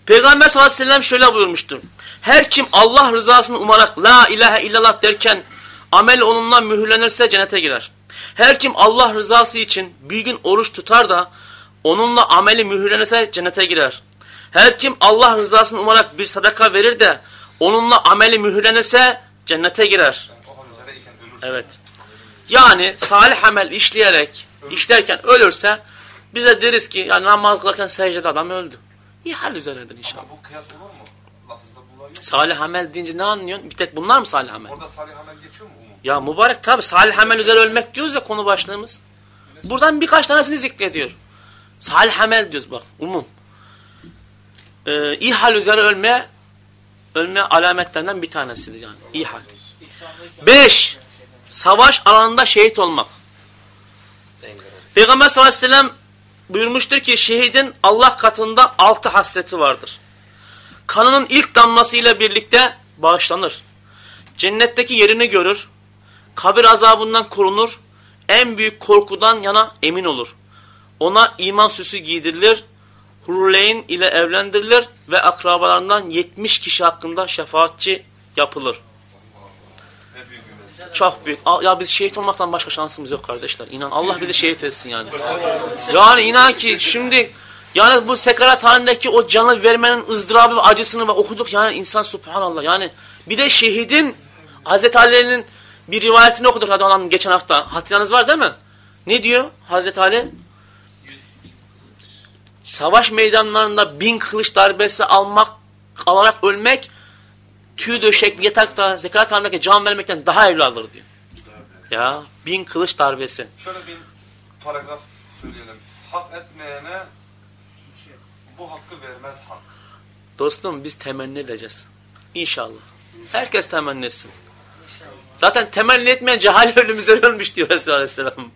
Peygamber sallallahu aleyhi ve sellem şöyle buyurmuştur. Her kim Allah rızasını umarak la ilahe illallah derken amel onunla mühürlenirse cennete girer. Her kim Allah rızası için bir gün oruç tutar da onunla ameli mühürlenirse cennete girer. Her kim Allah rızasını umarak bir sadaka verir de onunla ameli mühürlenirse cennete girer. Evet. Yani salih amel işleyerek, işlerken ölürse bize deriz ki yani namaz kılarken secdede adam öldü. İyi hal üzeredir inşallah. Ama bu kıyas olur mu? Salih amel deyince ne anlıyorsun? Bir tek bunlar mı salih amel? Orada salih amel geçiyor mu? Ya mübarek tabi salih amel üzere ölmek diyoruz ya konu başlığımız. Buradan birkaç tanesini zikrediyor. Salih amel diyoruz bak umum. Ee, iyi hal üzere ölme ölme alametlerinden bir tanesidir yani. İyi hal. İkramdayken- Beş. Savaş alanında şehit olmak. Peygamber sallallahu aleyhi ve sellem buyurmuştur ki şehidin Allah katında altı hasreti vardır. Kanının ilk damlasıyla birlikte bağışlanır. Cennetteki yerini görür. Kabir azabından korunur. En büyük korkudan yana emin olur. Ona iman süsü giydirilir. Hurleyn ile evlendirilir ve akrabalarından 70 kişi hakkında şefaatçi yapılır. Çok büyük. Ya biz şehit olmaktan başka şansımız yok kardeşler. İnan Allah bizi şehit etsin yani. Yani inan ki şimdi yani bu sekarat halindeki o canı vermenin ızdırabı ve acısını ve okuduk yani insan subhanallah. Yani bir de şehidin Hazreti Ali'nin bir rivayetini okuduk anh geçen hafta. Hatırınız var değil mi? Ne diyor Hazreti Ali? Savaş meydanlarında bin kılıç darbesi almak, alarak ölmek tüy döşek yatakta zekat halindeki can vermekten daha evladır diyor. Ya bin kılıç darbesi. Şöyle bir paragraf söyleyelim. Hak etmeyene bu hakkı vermez hak. Dostum biz temenni edeceğiz. İnşallah. Herkes temenni etsin. Zaten temenni etmeyen cehal ölümüze ölmüş diyor Resulullah Aleyhisselam.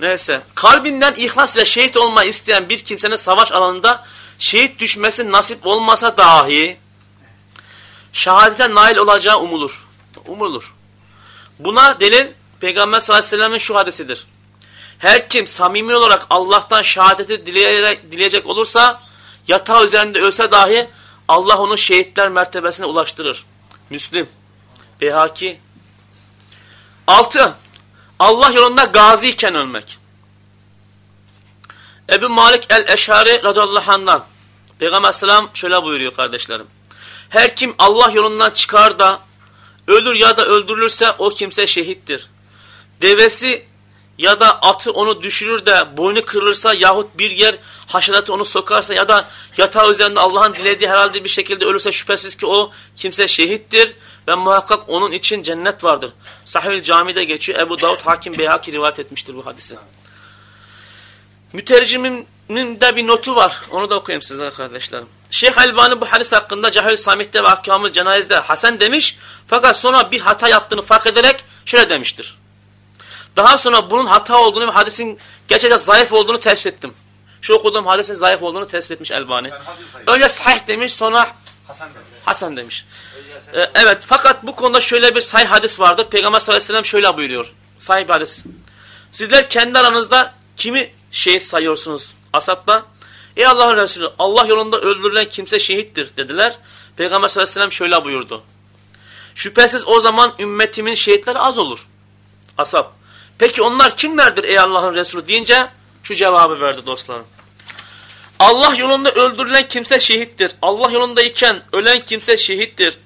Neyse. Kalbinden ihlas ile şehit olmayı isteyen bir kimsenin savaş alanında şehit düşmesi nasip olmasa dahi şehadete nail olacağı umulur. Umulur. Buna delil Peygamber sallallahu aleyhi ve sellem'in şu hadisidir. Her kim samimi olarak Allah'tan şehadeti dileyerek, dileyecek olursa yatağı üzerinde ölse dahi Allah onu şehitler mertebesine ulaştırır. Müslim. Beyhaki. 6. Allah yolunda gazi iken ölmek. Ebu Malik el-Eşari radıyallahu anh'dan Peygamber aleyhisselam şöyle buyuruyor kardeşlerim. Her kim Allah yolundan çıkar da ölür ya da öldürülürse o kimse şehittir. Devesi ya da atı onu düşürür de boynu kırılırsa yahut bir yer haşeratı onu sokarsa ya da yatağı üzerinde Allah'ın dilediği herhalde bir şekilde ölürse şüphesiz ki o kimse şehittir ve muhakkak onun için cennet vardır. Sahih camide geçiyor. Ebu Davud Hakim Beyhaki rivayet etmiştir bu hadisi. Mütercimin de bir notu var. Onu da okuyayım sizlere kardeşlerim. Şeyh Albani bu hadis hakkında Cahil Samit'te ve Ahkamül Cenaz'de Hasan demiş. Fakat sonra bir hata yaptığını fark ederek şöyle demiştir. Daha sonra bunun hata olduğunu ve hadisin gerçekten zayıf olduğunu tespit ettim. Şu okuduğum hadisin zayıf olduğunu tespit etmiş zayıf. Önce sahih demiş sonra Hasan demiş. Ee, evet fakat bu konuda şöyle bir sahih hadis vardır. Peygamber sallallahu aleyhi ve sellem şöyle buyuruyor. Sahih hadis. Sizler kendi aranızda kimi şehit sayıyorsunuz asapta? Ey Allah'ın Resulü Allah yolunda öldürülen kimse şehittir dediler. Peygamber sallallahu aleyhi ve sellem şöyle buyurdu. Şüphesiz o zaman ümmetimin şehitleri az olur. Asap. Peki onlar kimlerdir ey Allah'ın Resulü deyince şu cevabı verdi dostlarım. Allah yolunda öldürülen kimse şehittir. Allah yolundayken ölen kimse şehittir.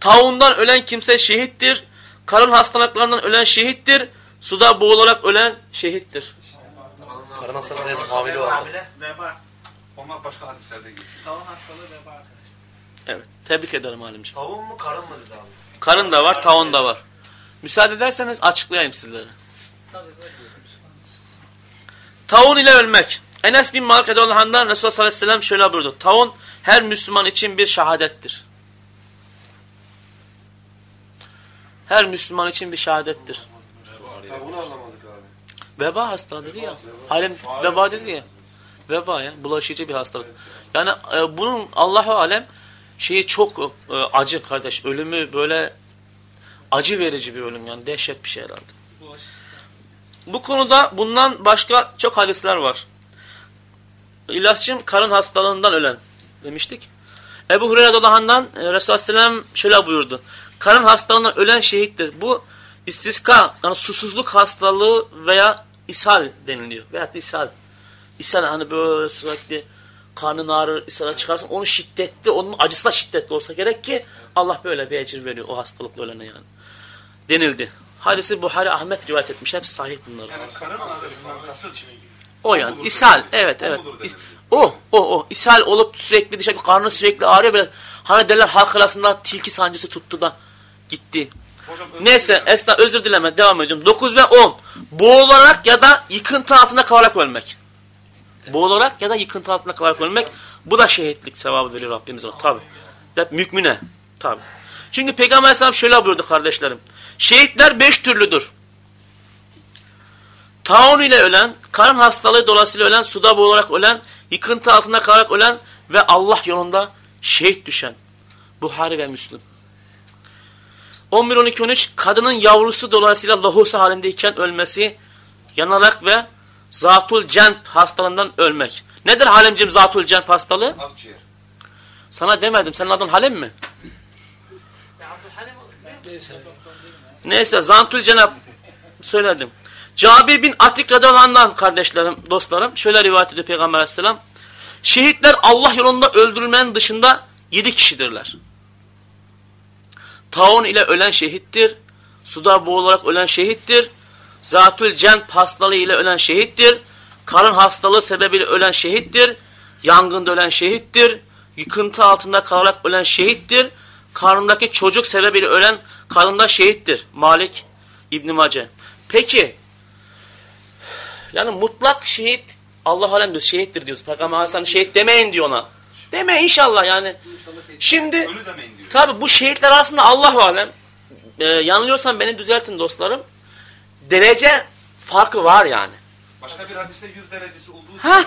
Taundan ölen kimse şehittir. Karın hastalıklarından ölen şehittir. Suda boğularak ölen şehittir. Karın hastalarının hamile. Veba. Onlar başka hadislerde geçiyor. Tavan hastalığı veba arkadaşlar. Evet. Tebrik ederim halimciğim. Tavuğun mu karın mı dedi abi? Karın da var, taun da var. Müsaade ederseniz açıklayayım sizlere. Taun ile ölmek. Enes bin Malik anh'dan Resulullah sallallahu aleyhi ve sellem şöyle buyurdu. Taun her Müslüman için bir şehadettir. Her Müslüman için bir şehadettir. Tavuğunu anlamadık abi. Veba hastalığı dedi ya. Alem veba dedi ya. Veba ya. Bulaşıcı bir hastalık. Yani e, bunun Allahu alem şeyi çok e, acı kardeş. Ölümü böyle acı verici bir ölüm yani. Dehşet bir şey herhalde. Bu konuda bundan başka çok hadisler var. İlyasçım karın hastalığından ölen demiştik. Ebu Hureyre Dolahan'dan e, Resulullah şöyle buyurdu. Karın hastalığından ölen şehittir. Bu istiska yani susuzluk hastalığı veya ishal deniliyor. Da ishal. İshal hani böyle sürekli karnın ağrır, ishal çıkarsın. Onun şiddetli, onun acısı da şiddetli olsa gerek ki Allah böyle bir ecir veriyor o hastalıklı ölene yani. Denildi. Hadisi Buhari Ahmet rivayet etmiş. Hepsi sahih bunlar. Yani karın ağrısından kasıt O yani ishal evet evet. denildi? O o o ishal olup sürekli dışarı karnı sürekli ağrıyor böyle. Hani derler halk arasında tilki sancısı tuttu da gitti. Hocam, Neyse esna özür dileme devam ediyorum. 9 ve 10. Boğularak ya da yıkıntı altında kalarak ölmek. Boğularak ya da yıkıntı altında kalarak ölmek. Bu da şehitlik sevabı veriyor Rabbimiz ona. Tabi. Mükmine. Tabi. Çünkü Peygamber Aleyhisselam şöyle buyurdu kardeşlerim. Şehitler beş türlüdür. Taun ile ölen, karın hastalığı dolayısıyla ölen, suda boğularak ölen, yıkıntı altında kalarak ölen ve Allah yolunda şehit düşen. Buhari ve Müslüm. 11-12-13 kadının yavrusu dolayısıyla lohusa halindeyken ölmesi, yanarak ve zatul cenp hastalığından ölmek. Nedir Halimcim zatul cenp hastalığı? Akciğer. Sana demedim. Senin adın Halim mi? Neyse Zantul Cenab söyledim. Cabir bin Atik radıyallahu kardeşlerim, dostlarım şöyle rivayet ediyor Peygamber aleyhisselam. Şehitler Allah yolunda öldürülmenin dışında yedi kişidirler. Taun ile ölen şehittir. Suda boğularak ölen şehittir. Zatül cenp hastalığı ile ölen şehittir. Karın hastalığı sebebiyle ölen şehittir. Yangında ölen şehittir. Yıkıntı altında kalarak ölen şehittir. Karnındaki çocuk sebebiyle ölen karnında şehittir. Malik İbn Mace. Peki yani mutlak şehit Allah alem diyoruz şehittir diyoruz. Peygamber Aleyhisselam şehit demeyin diyor ona. Deme inşallah yani. Şimdi. Tabi bu şehitler aslında Allah alem. Ee, yanılıyorsam beni düzeltin dostlarım. Derece farkı var yani. Başka bir hadiste 100 derecesi olduğu Ha?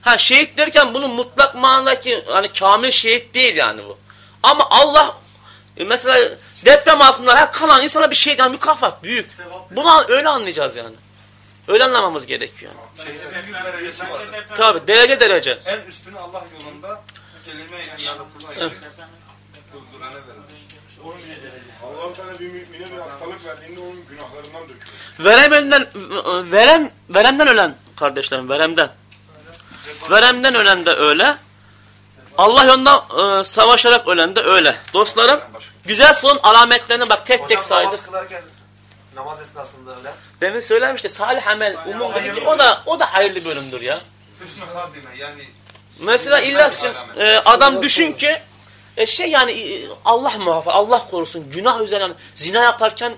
Ha şehit derken bunun mutlak manadaki hani kamil şehit değil yani bu. Ama Allah e, mesela deprem altında kalan insana bir şey yani mükafat büyük. Bunu öyle anlayacağız yani. Öyle anlamamız gerekiyor. Yani. Şehitlerin 100 derecesi var. Tabi derece derece. En üstünü Allah yolunda kelime-i. Allah-u Teala bir mümine bir hastalık verdiğinde onun günahlarından döküyor. Veremenden, verem, veremden ölen kardeşlerim, veremden. Veremden ölen de öyle. Allah yolunda e, savaşarak ölen de öyle. Dostlarım, güzel son alametlerini bak tek tek saydık. Namaz esnasında öyle. Demin söylemişti salih amel umum dedi ki o da o da hayırlı bölümdür ya. Hüsnü hatime yani Mesela illa e, adam düşün ki e, şey yani e, Allah muhafaza Allah korusun günah üzerine yani zina yaparken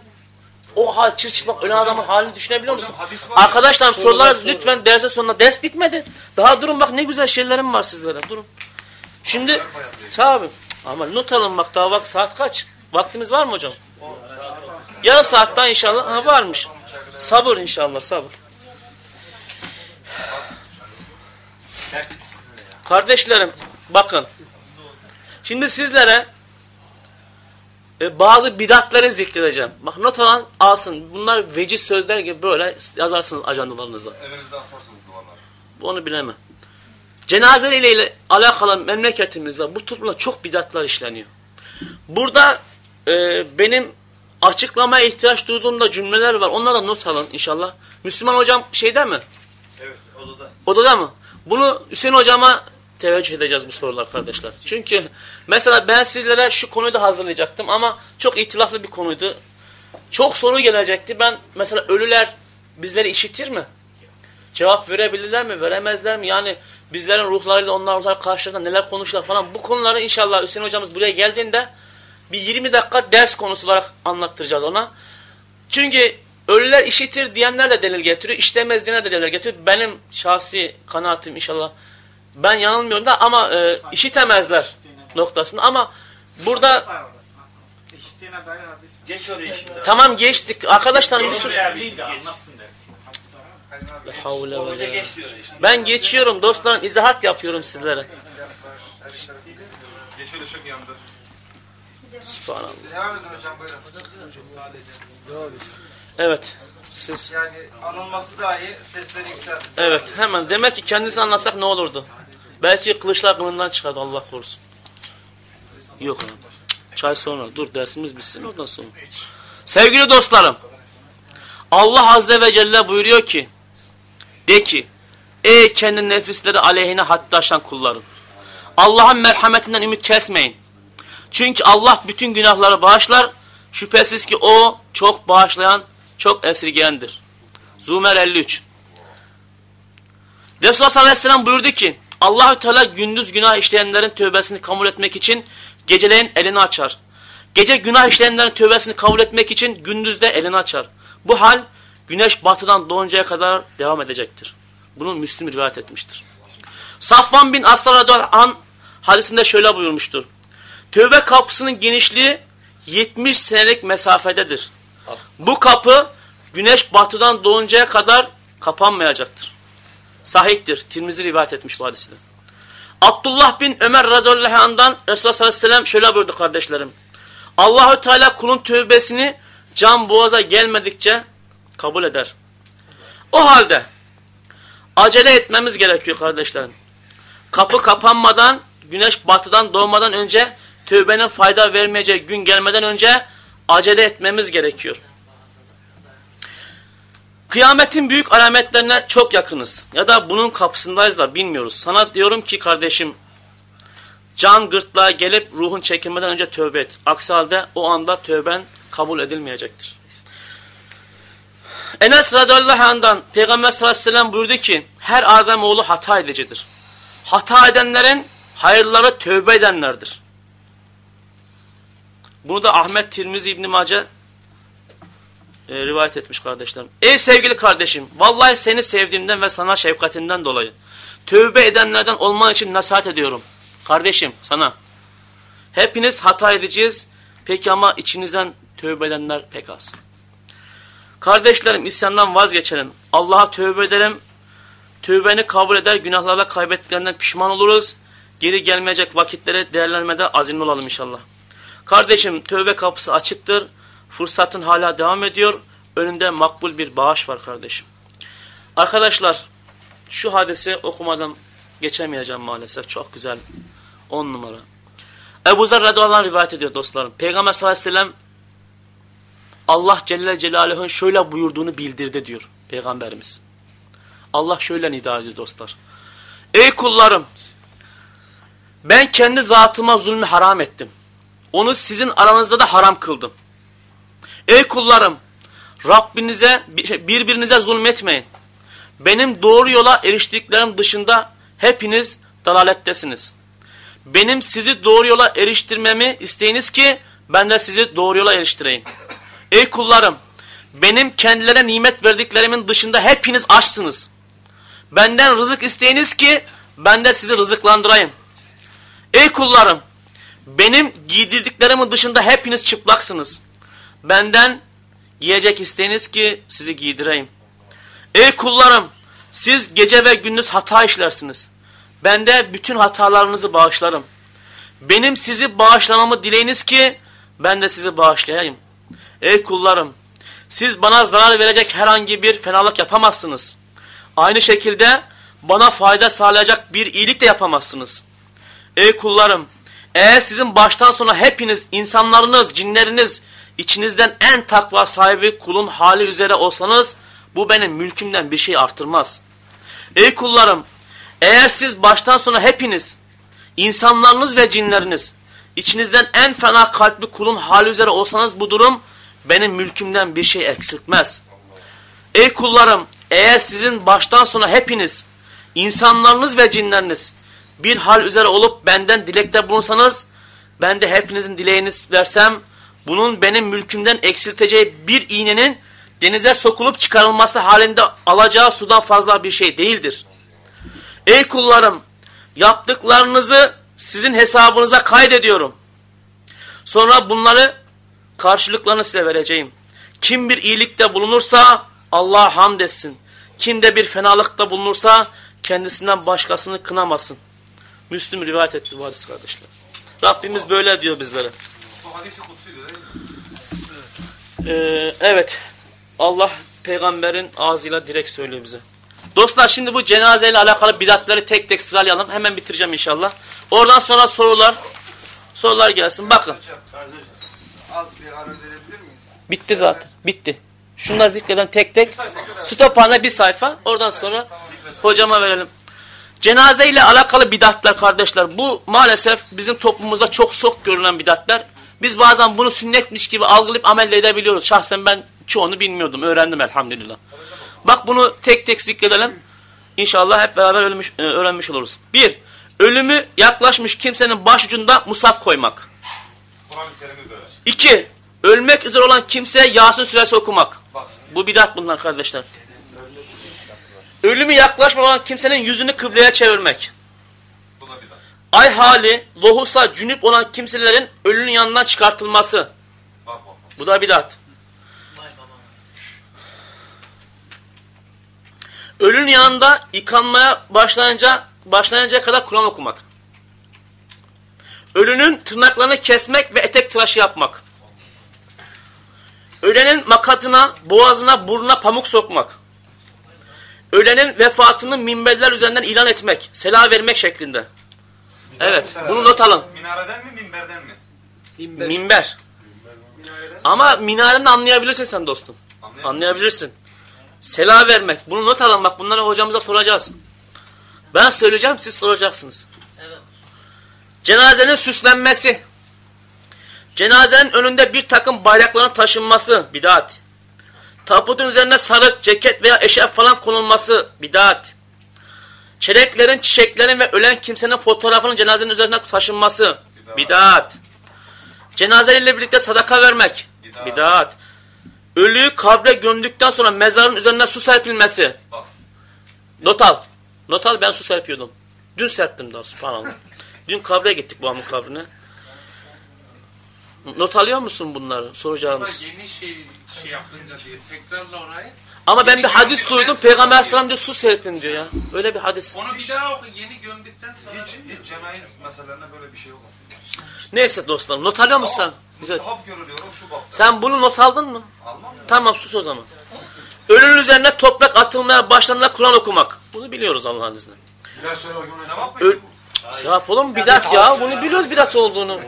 o hal çırçıplak ölen adamın halini düşünebiliyor musun? Arkadaşlar sorular lütfen derse sonuna ders bitmedi. Daha durun bak ne güzel şeylerim var sizlere durun. Şimdi tabi ama not alın bak daha bak saat kaç? Vaktimiz var mı hocam? Yarım saatten inşallah ha, varmış. Sabır inşallah sabır. Kardeşlerim bakın. Şimdi sizlere e, bazı bidatları zikredeceğim. Bak not alan alsın. Bunlar veciz sözler gibi böyle yazarsınız ajandalarınıza. evinizde asarsınız duvarlar. Onu bilemem. Cenaze ile, ile alakalı memleketimizde bu toplumda çok bidatlar işleniyor. Burada e, benim açıklamaya ihtiyaç duyduğumda cümleler var. Onlara not alın inşallah. Müslüman hocam şeyde mi? Evet odada. Odada mı? Bunu Hüseyin hocama teveccüh edeceğiz bu sorular kardeşler. Çünkü mesela ben sizlere şu konuyu da hazırlayacaktım ama çok itilaflı bir konuydu. Çok soru gelecekti. Ben mesela ölüler bizleri işitir mi? Cevap verebilirler mi? Veremezler mi? Yani bizlerin ruhlarıyla onlar ruhlar karşılarında neler konuşurlar falan. Bu konuları inşallah Hüseyin hocamız buraya geldiğinde bir 20 dakika ders konusu olarak anlattıracağız ona. Çünkü ölüler işitir diyenler de delil getiriyor. İşlemez diyenler de delil getiriyor. Benim şahsi kanaatim inşallah ben yanılmıyorum da ama e, işitemezler noktasında ama burada. Geç tamam geçtik arkadaşlar bir Geç sus. geç. geç. Ben geçiyorum dostlarım izahat yapıyorum sizlere. Yeşil ışık yandı. Subhanallah. Devam edin hocam buyurun. Evet. Siz Yani anılması dahi sesleri yükseltin. Evet hemen demek ki kendisi anlasak ne olurdu? Belki kılıçlar kılından çıkardı Allah korusun. Yok. Çay sonra dur dersimiz bitsin ondan sonra. Sevgili dostlarım Allah Azze ve Celle buyuruyor ki de ki ey kendi nefisleri aleyhine haddi aşan kullarım. Allah'ın merhametinden ümit kesmeyin. Çünkü Allah bütün günahları bağışlar. Şüphesiz ki o çok bağışlayan, çok esirgeyendir. Zumer 53 Resulullah sallallahu aleyhi ve sellem buyurdu ki Allahü Teala gündüz günah işleyenlerin tövbesini kabul etmek için geceleyin elini açar. Gece günah işleyenlerin tövbesini kabul etmek için gündüzde elini açar. Bu hal güneş batıdan doğuncaya kadar devam edecektir. Bunu Müslüm rivayet etmiştir. Safvan bin radıyallahu anh hadisinde şöyle buyurmuştur. Tövbe kapısının genişliği 70 senelik mesafededir. Bu kapı güneş batıdan doğuncaya kadar kapanmayacaktır. Sahihtir. Tirmizi rivayet etmiş bu hadisinde. Abdullah bin Ömer radıyallahu anh'dan Resulullah sallallahu aleyhi ve sellem şöyle buyurdu kardeşlerim. Allahü Teala kulun tövbesini can boğaza gelmedikçe kabul eder. O halde acele etmemiz gerekiyor kardeşlerim. Kapı kapanmadan, güneş batıdan doğmadan önce, tövbenin fayda vermeyeceği gün gelmeden önce acele etmemiz gerekiyor. Kıyametin büyük alametlerine çok yakınız. Ya da bunun kapısındayız da bilmiyoruz. Sana diyorum ki kardeşim, can gırtlağa gelip ruhun çekilmeden önce tövbe et. Aksi halde o anda tövben kabul edilmeyecektir. Enes radıyallahu anh'dan Peygamber sallallahu aleyhi ve sellem buyurdu ki her Adem oğlu hata edicidir. Hata edenlerin hayırları tövbe edenlerdir. Bunu da Ahmet Tirmizi İbn Mace e, rivayet etmiş kardeşlerim. Ey sevgili kardeşim, vallahi seni sevdiğimden ve sana şefkatimden dolayı tövbe edenlerden olman için nasihat ediyorum. Kardeşim sana. Hepiniz hata edeceğiz. Peki ama içinizden tövbe edenler pek az. Kardeşlerim isyandan vazgeçelim. Allah'a tövbe edelim. Tövbeni kabul eder, günahlarla kaybettiklerinden pişman oluruz. Geri gelmeyecek vakitlere değerlenmede azimli olalım inşallah. Kardeşim tövbe kapısı açıktır. Fırsatın hala devam ediyor. Önünde makbul bir bağış var kardeşim. Arkadaşlar şu hadisi okumadan geçemeyeceğim maalesef. Çok güzel. 10 numara. Ebu Zer radıyallahu rivayet ediyor dostlarım. Peygamber sallallahu aleyhi ve sellem Allah Celle Celaluhu'nun şöyle buyurduğunu bildirdi diyor Peygamberimiz. Allah şöyle nida ediyor dostlar. Ey kullarım ben kendi zatıma zulmü haram ettim. Onu sizin aranızda da haram kıldım. Ey kullarım Rabbinize birbirinize zulmetmeyin. Benim doğru yola eriştiklerim dışında hepiniz dalalettesiniz. Benim sizi doğru yola eriştirmemi isteyiniz ki ben de sizi doğru yola eriştireyim. Ey kullarım benim kendilerine nimet verdiklerimin dışında hepiniz açsınız. Benden rızık isteyiniz ki ben de sizi rızıklandırayım. Ey kullarım benim giydirdiklerimin dışında hepiniz çıplaksınız. Benden giyecek isteyiniz ki sizi giydireyim. Ey kullarım siz gece ve gündüz hata işlersiniz. Ben de bütün hatalarınızı bağışlarım. Benim sizi bağışlamamı dileyiniz ki ben de sizi bağışlayayım. Ey kullarım siz bana zarar verecek herhangi bir fenalık yapamazsınız. Aynı şekilde bana fayda sağlayacak bir iyilik de yapamazsınız. Ey kullarım eğer sizin baştan sona hepiniz insanlarınız, cinleriniz içinizden en takva sahibi kulun hali üzere olsanız bu benim mülkümden bir şey artırmaz. Ey kullarım eğer siz baştan sona hepiniz insanlarınız ve cinleriniz içinizden en fena kalpli kulun hali üzere olsanız bu durum benim mülkümden bir şey eksiltmez. Ey kullarım eğer sizin baştan sona hepiniz insanlarınız ve cinleriniz bir hal üzere olup benden dilekte bulunsanız ben de hepinizin dileğiniz versem bunun benim mülkümden eksilteceği bir iğnenin denize sokulup çıkarılması halinde alacağı sudan fazla bir şey değildir. Ey kullarım yaptıklarınızı sizin hesabınıza kaydediyorum. Sonra bunları karşılıklarını size vereceğim. Kim bir iyilikte bulunursa Allah'a hamd etsin. Kim de bir fenalıkta bulunursa kendisinden başkasını kınamasın. Müslüm rivayet etti bu hadis kardeşler. Rabbimiz böyle diyor bizlere. Ee, evet. Allah peygamberin ağzıyla direkt söylüyor bize. Dostlar şimdi bu cenazeyle alakalı bidatları tek tek sıralayalım. Hemen bitireceğim inşallah. Oradan sonra sorular sorular gelsin. Bakın. Az bir ara verebilir miyiz? Bitti zaten. Bitti. Şunları zikredelim tek tek. Stop bir sayfa. Oradan sonra hocama verelim. Cenaze ile alakalı bidatlar kardeşler. Bu maalesef bizim toplumumuzda çok sok görülen bidatlar. Biz bazen bunu sünnetmiş gibi algılayıp amel edebiliyoruz. Şahsen ben çoğunu bilmiyordum. Öğrendim elhamdülillah. Bak bunu tek tek zikredelim. İnşallah hep beraber ölmüş, e, öğrenmiş oluruz. Bir, ölümü yaklaşmış kimsenin başucunda musaf koymak. İki, ölmek üzere olan kimseye Yasin suresi okumak. Bu bidat bunlar kardeşler. Ölümü yaklaşmayan olan kimsenin yüzünü kıbleye çevirmek. Ay hali, lohusa, cünüp olan kimselerin ölünün yanından çıkartılması. Bak bak bak. Bu da bidat. Ölünün yanında yıkanmaya başlayınca başlayıncaya kadar Kur'an okumak. Ölünün tırnaklarını kesmek ve etek tıraşı yapmak. Ölenin makatına, boğazına, burnuna pamuk sokmak. Ölenin vefatını minberler üzerinden ilan etmek, sela vermek şeklinde. Evet, Mesela bunu not alın. Minareden mi minberden mi? Minber. Ama minareni anlayabilirsin sen dostum. Anlayabilir Anlayabilirsin. Sela vermek. Bunu not alın bak bunları hocamıza soracağız. Ben söyleyeceğim siz soracaksınız. Cenazenin süslenmesi. Cenazenin önünde bir takım bayrakların taşınması bidat. Tabutun üzerine sarık, ceket veya eşef falan konulması bidat. Çereklerin, çiçeklerin ve ölen kimsenin fotoğrafının cenazenin üzerine taşınması bidat. Cenazeyle birlikte sadaka vermek Bidat. bidat. Ölüyü kabre gömdükten sonra mezarın üzerine su serpilmesi. Bak. Not al. Not al ben su serpiyordum. Dün serptim daha subhanallah. Dün kabre gittik babamın kabrine. Not alıyor musun bunları? Soracağımız. Yeni şey şey yapınca diye tekrarla orayı. Ama ben bir hadis duydum. Peygamber. Aleyhisselam diyor su serpin diyor ya. Öyle bir hadis. Onu bir daha oku. Yeni gömdükten sonra. Hiç, hiç cenayiz meselelerinde böyle bir şey olmasın. Neyse dostlar not alıyor musun sen? Bize. Müstahap görülüyor o şu bak. Sen bunu not aldın mı? Almam? Tamam sus o zaman. Ölünün üzerine toprak atılmaya başlandığında Kur'an okumak. Bunu biliyoruz Allah'ın izniyle. Biraz. Sevap mı? Ö Sevap olur mu? Bidat ya. Bunu biliyoruz bidat olduğunu.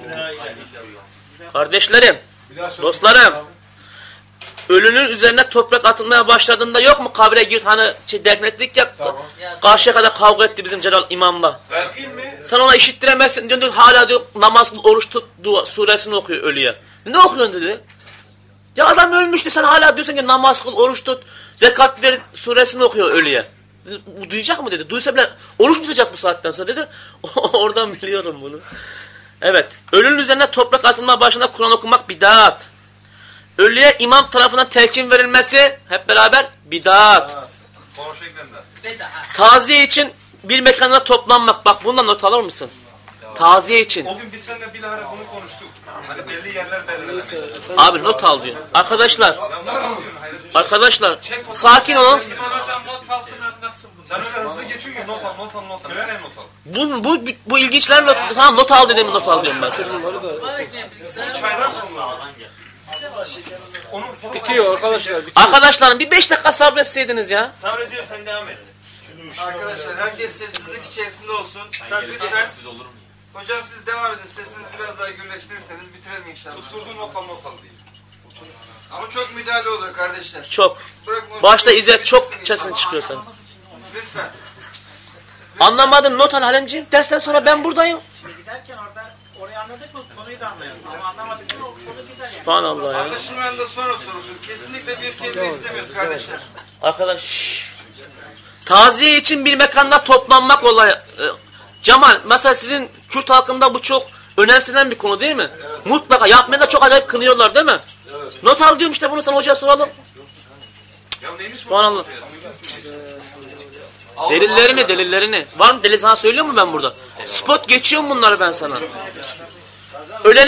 Kardeşlerim, dostlarım. Ölünün üzerine toprak atılmaya başladığında yok mu kabre gir hani şey defnettik ya karşıya kadar kavga etti bizim Celal imamla. Verdiğin mi? Sen ona işittiremezsin diyor hala diyor namaz oruç tut dua, suresini okuyor ölüye. Ne okuyorsun dedi. Ya adam ölmüştü sen hala diyorsun ki namaz kıl, oruç tut, zekat ver suresini okuyor ölüye. Bu duyacak mı dedi. Duysa bile oruç tutacak bu saatten sonra dedi. Oradan biliyorum bunu. Evet. Ölünün üzerine toprak atılma başına Kur'an okumak bidat. Ölüye imam tarafından telkin verilmesi hep beraber bidat. Şeklinde. Taziye için bir mekanda toplanmak. Bak bundan not alır mısın? Taziye için. O gün biz seninle bilahare bunu konuştuk. Hani belli yerler belirlemek. Abi not al diyor. Arkadaşlar, hayret? arkadaşlar sakin olun. İman hocam not alsın anlasın bunu. Sen öyle hızlı geçiyor ki not al, not al, not al. Nereye not al? Bu, bu, bu ilginçler not, tamam not al dedim not al diyorum ben. Çaydan sonra. Onun Bitiyor arkadaşlar. Arkadaşlarım bir 5 dakika sabretseydiniz ya. Sabrediyorum sen devam et. Arkadaşlar herkes sessizlik içerisinde olsun. Lütfen. Hocam siz devam edin. Sesinizi biraz daha gürleştirirseniz bitirelim inşallah. tutturduğun not al diye. Ama çok müdahale olur kardeşler. Çok. Bırakın Başta İzzet çok inşallah. çıkıyor sen. Lütfen. Anlamadın not al Halemciğim. Dersten sonra ben buradayım. Şimdi giderken orada orayı anladık mı konuyu da anlayalım. Ama anlamadık mı Subhanallah ya. Anlaşılmayan da sonra sorulsun. Kesinlikle bir kelime istemiyoruz kardeşler. Arkadaş. şşş. Taziye için bir mekanda toplanmak olayı. Ee, Cemal mesela sizin Kürt halkında bu çok önemsenen bir konu değil mi? Mutlaka yapmaya da çok acayip kınıyorlar değil mi? Not al diyorum işte bunu sana hocaya soralım. Ya neymiş bu? Delillerini delillerini. Var mı delil sana söylüyor mu ben burada? Spot geçiyor mu bunları ben sana? Ölene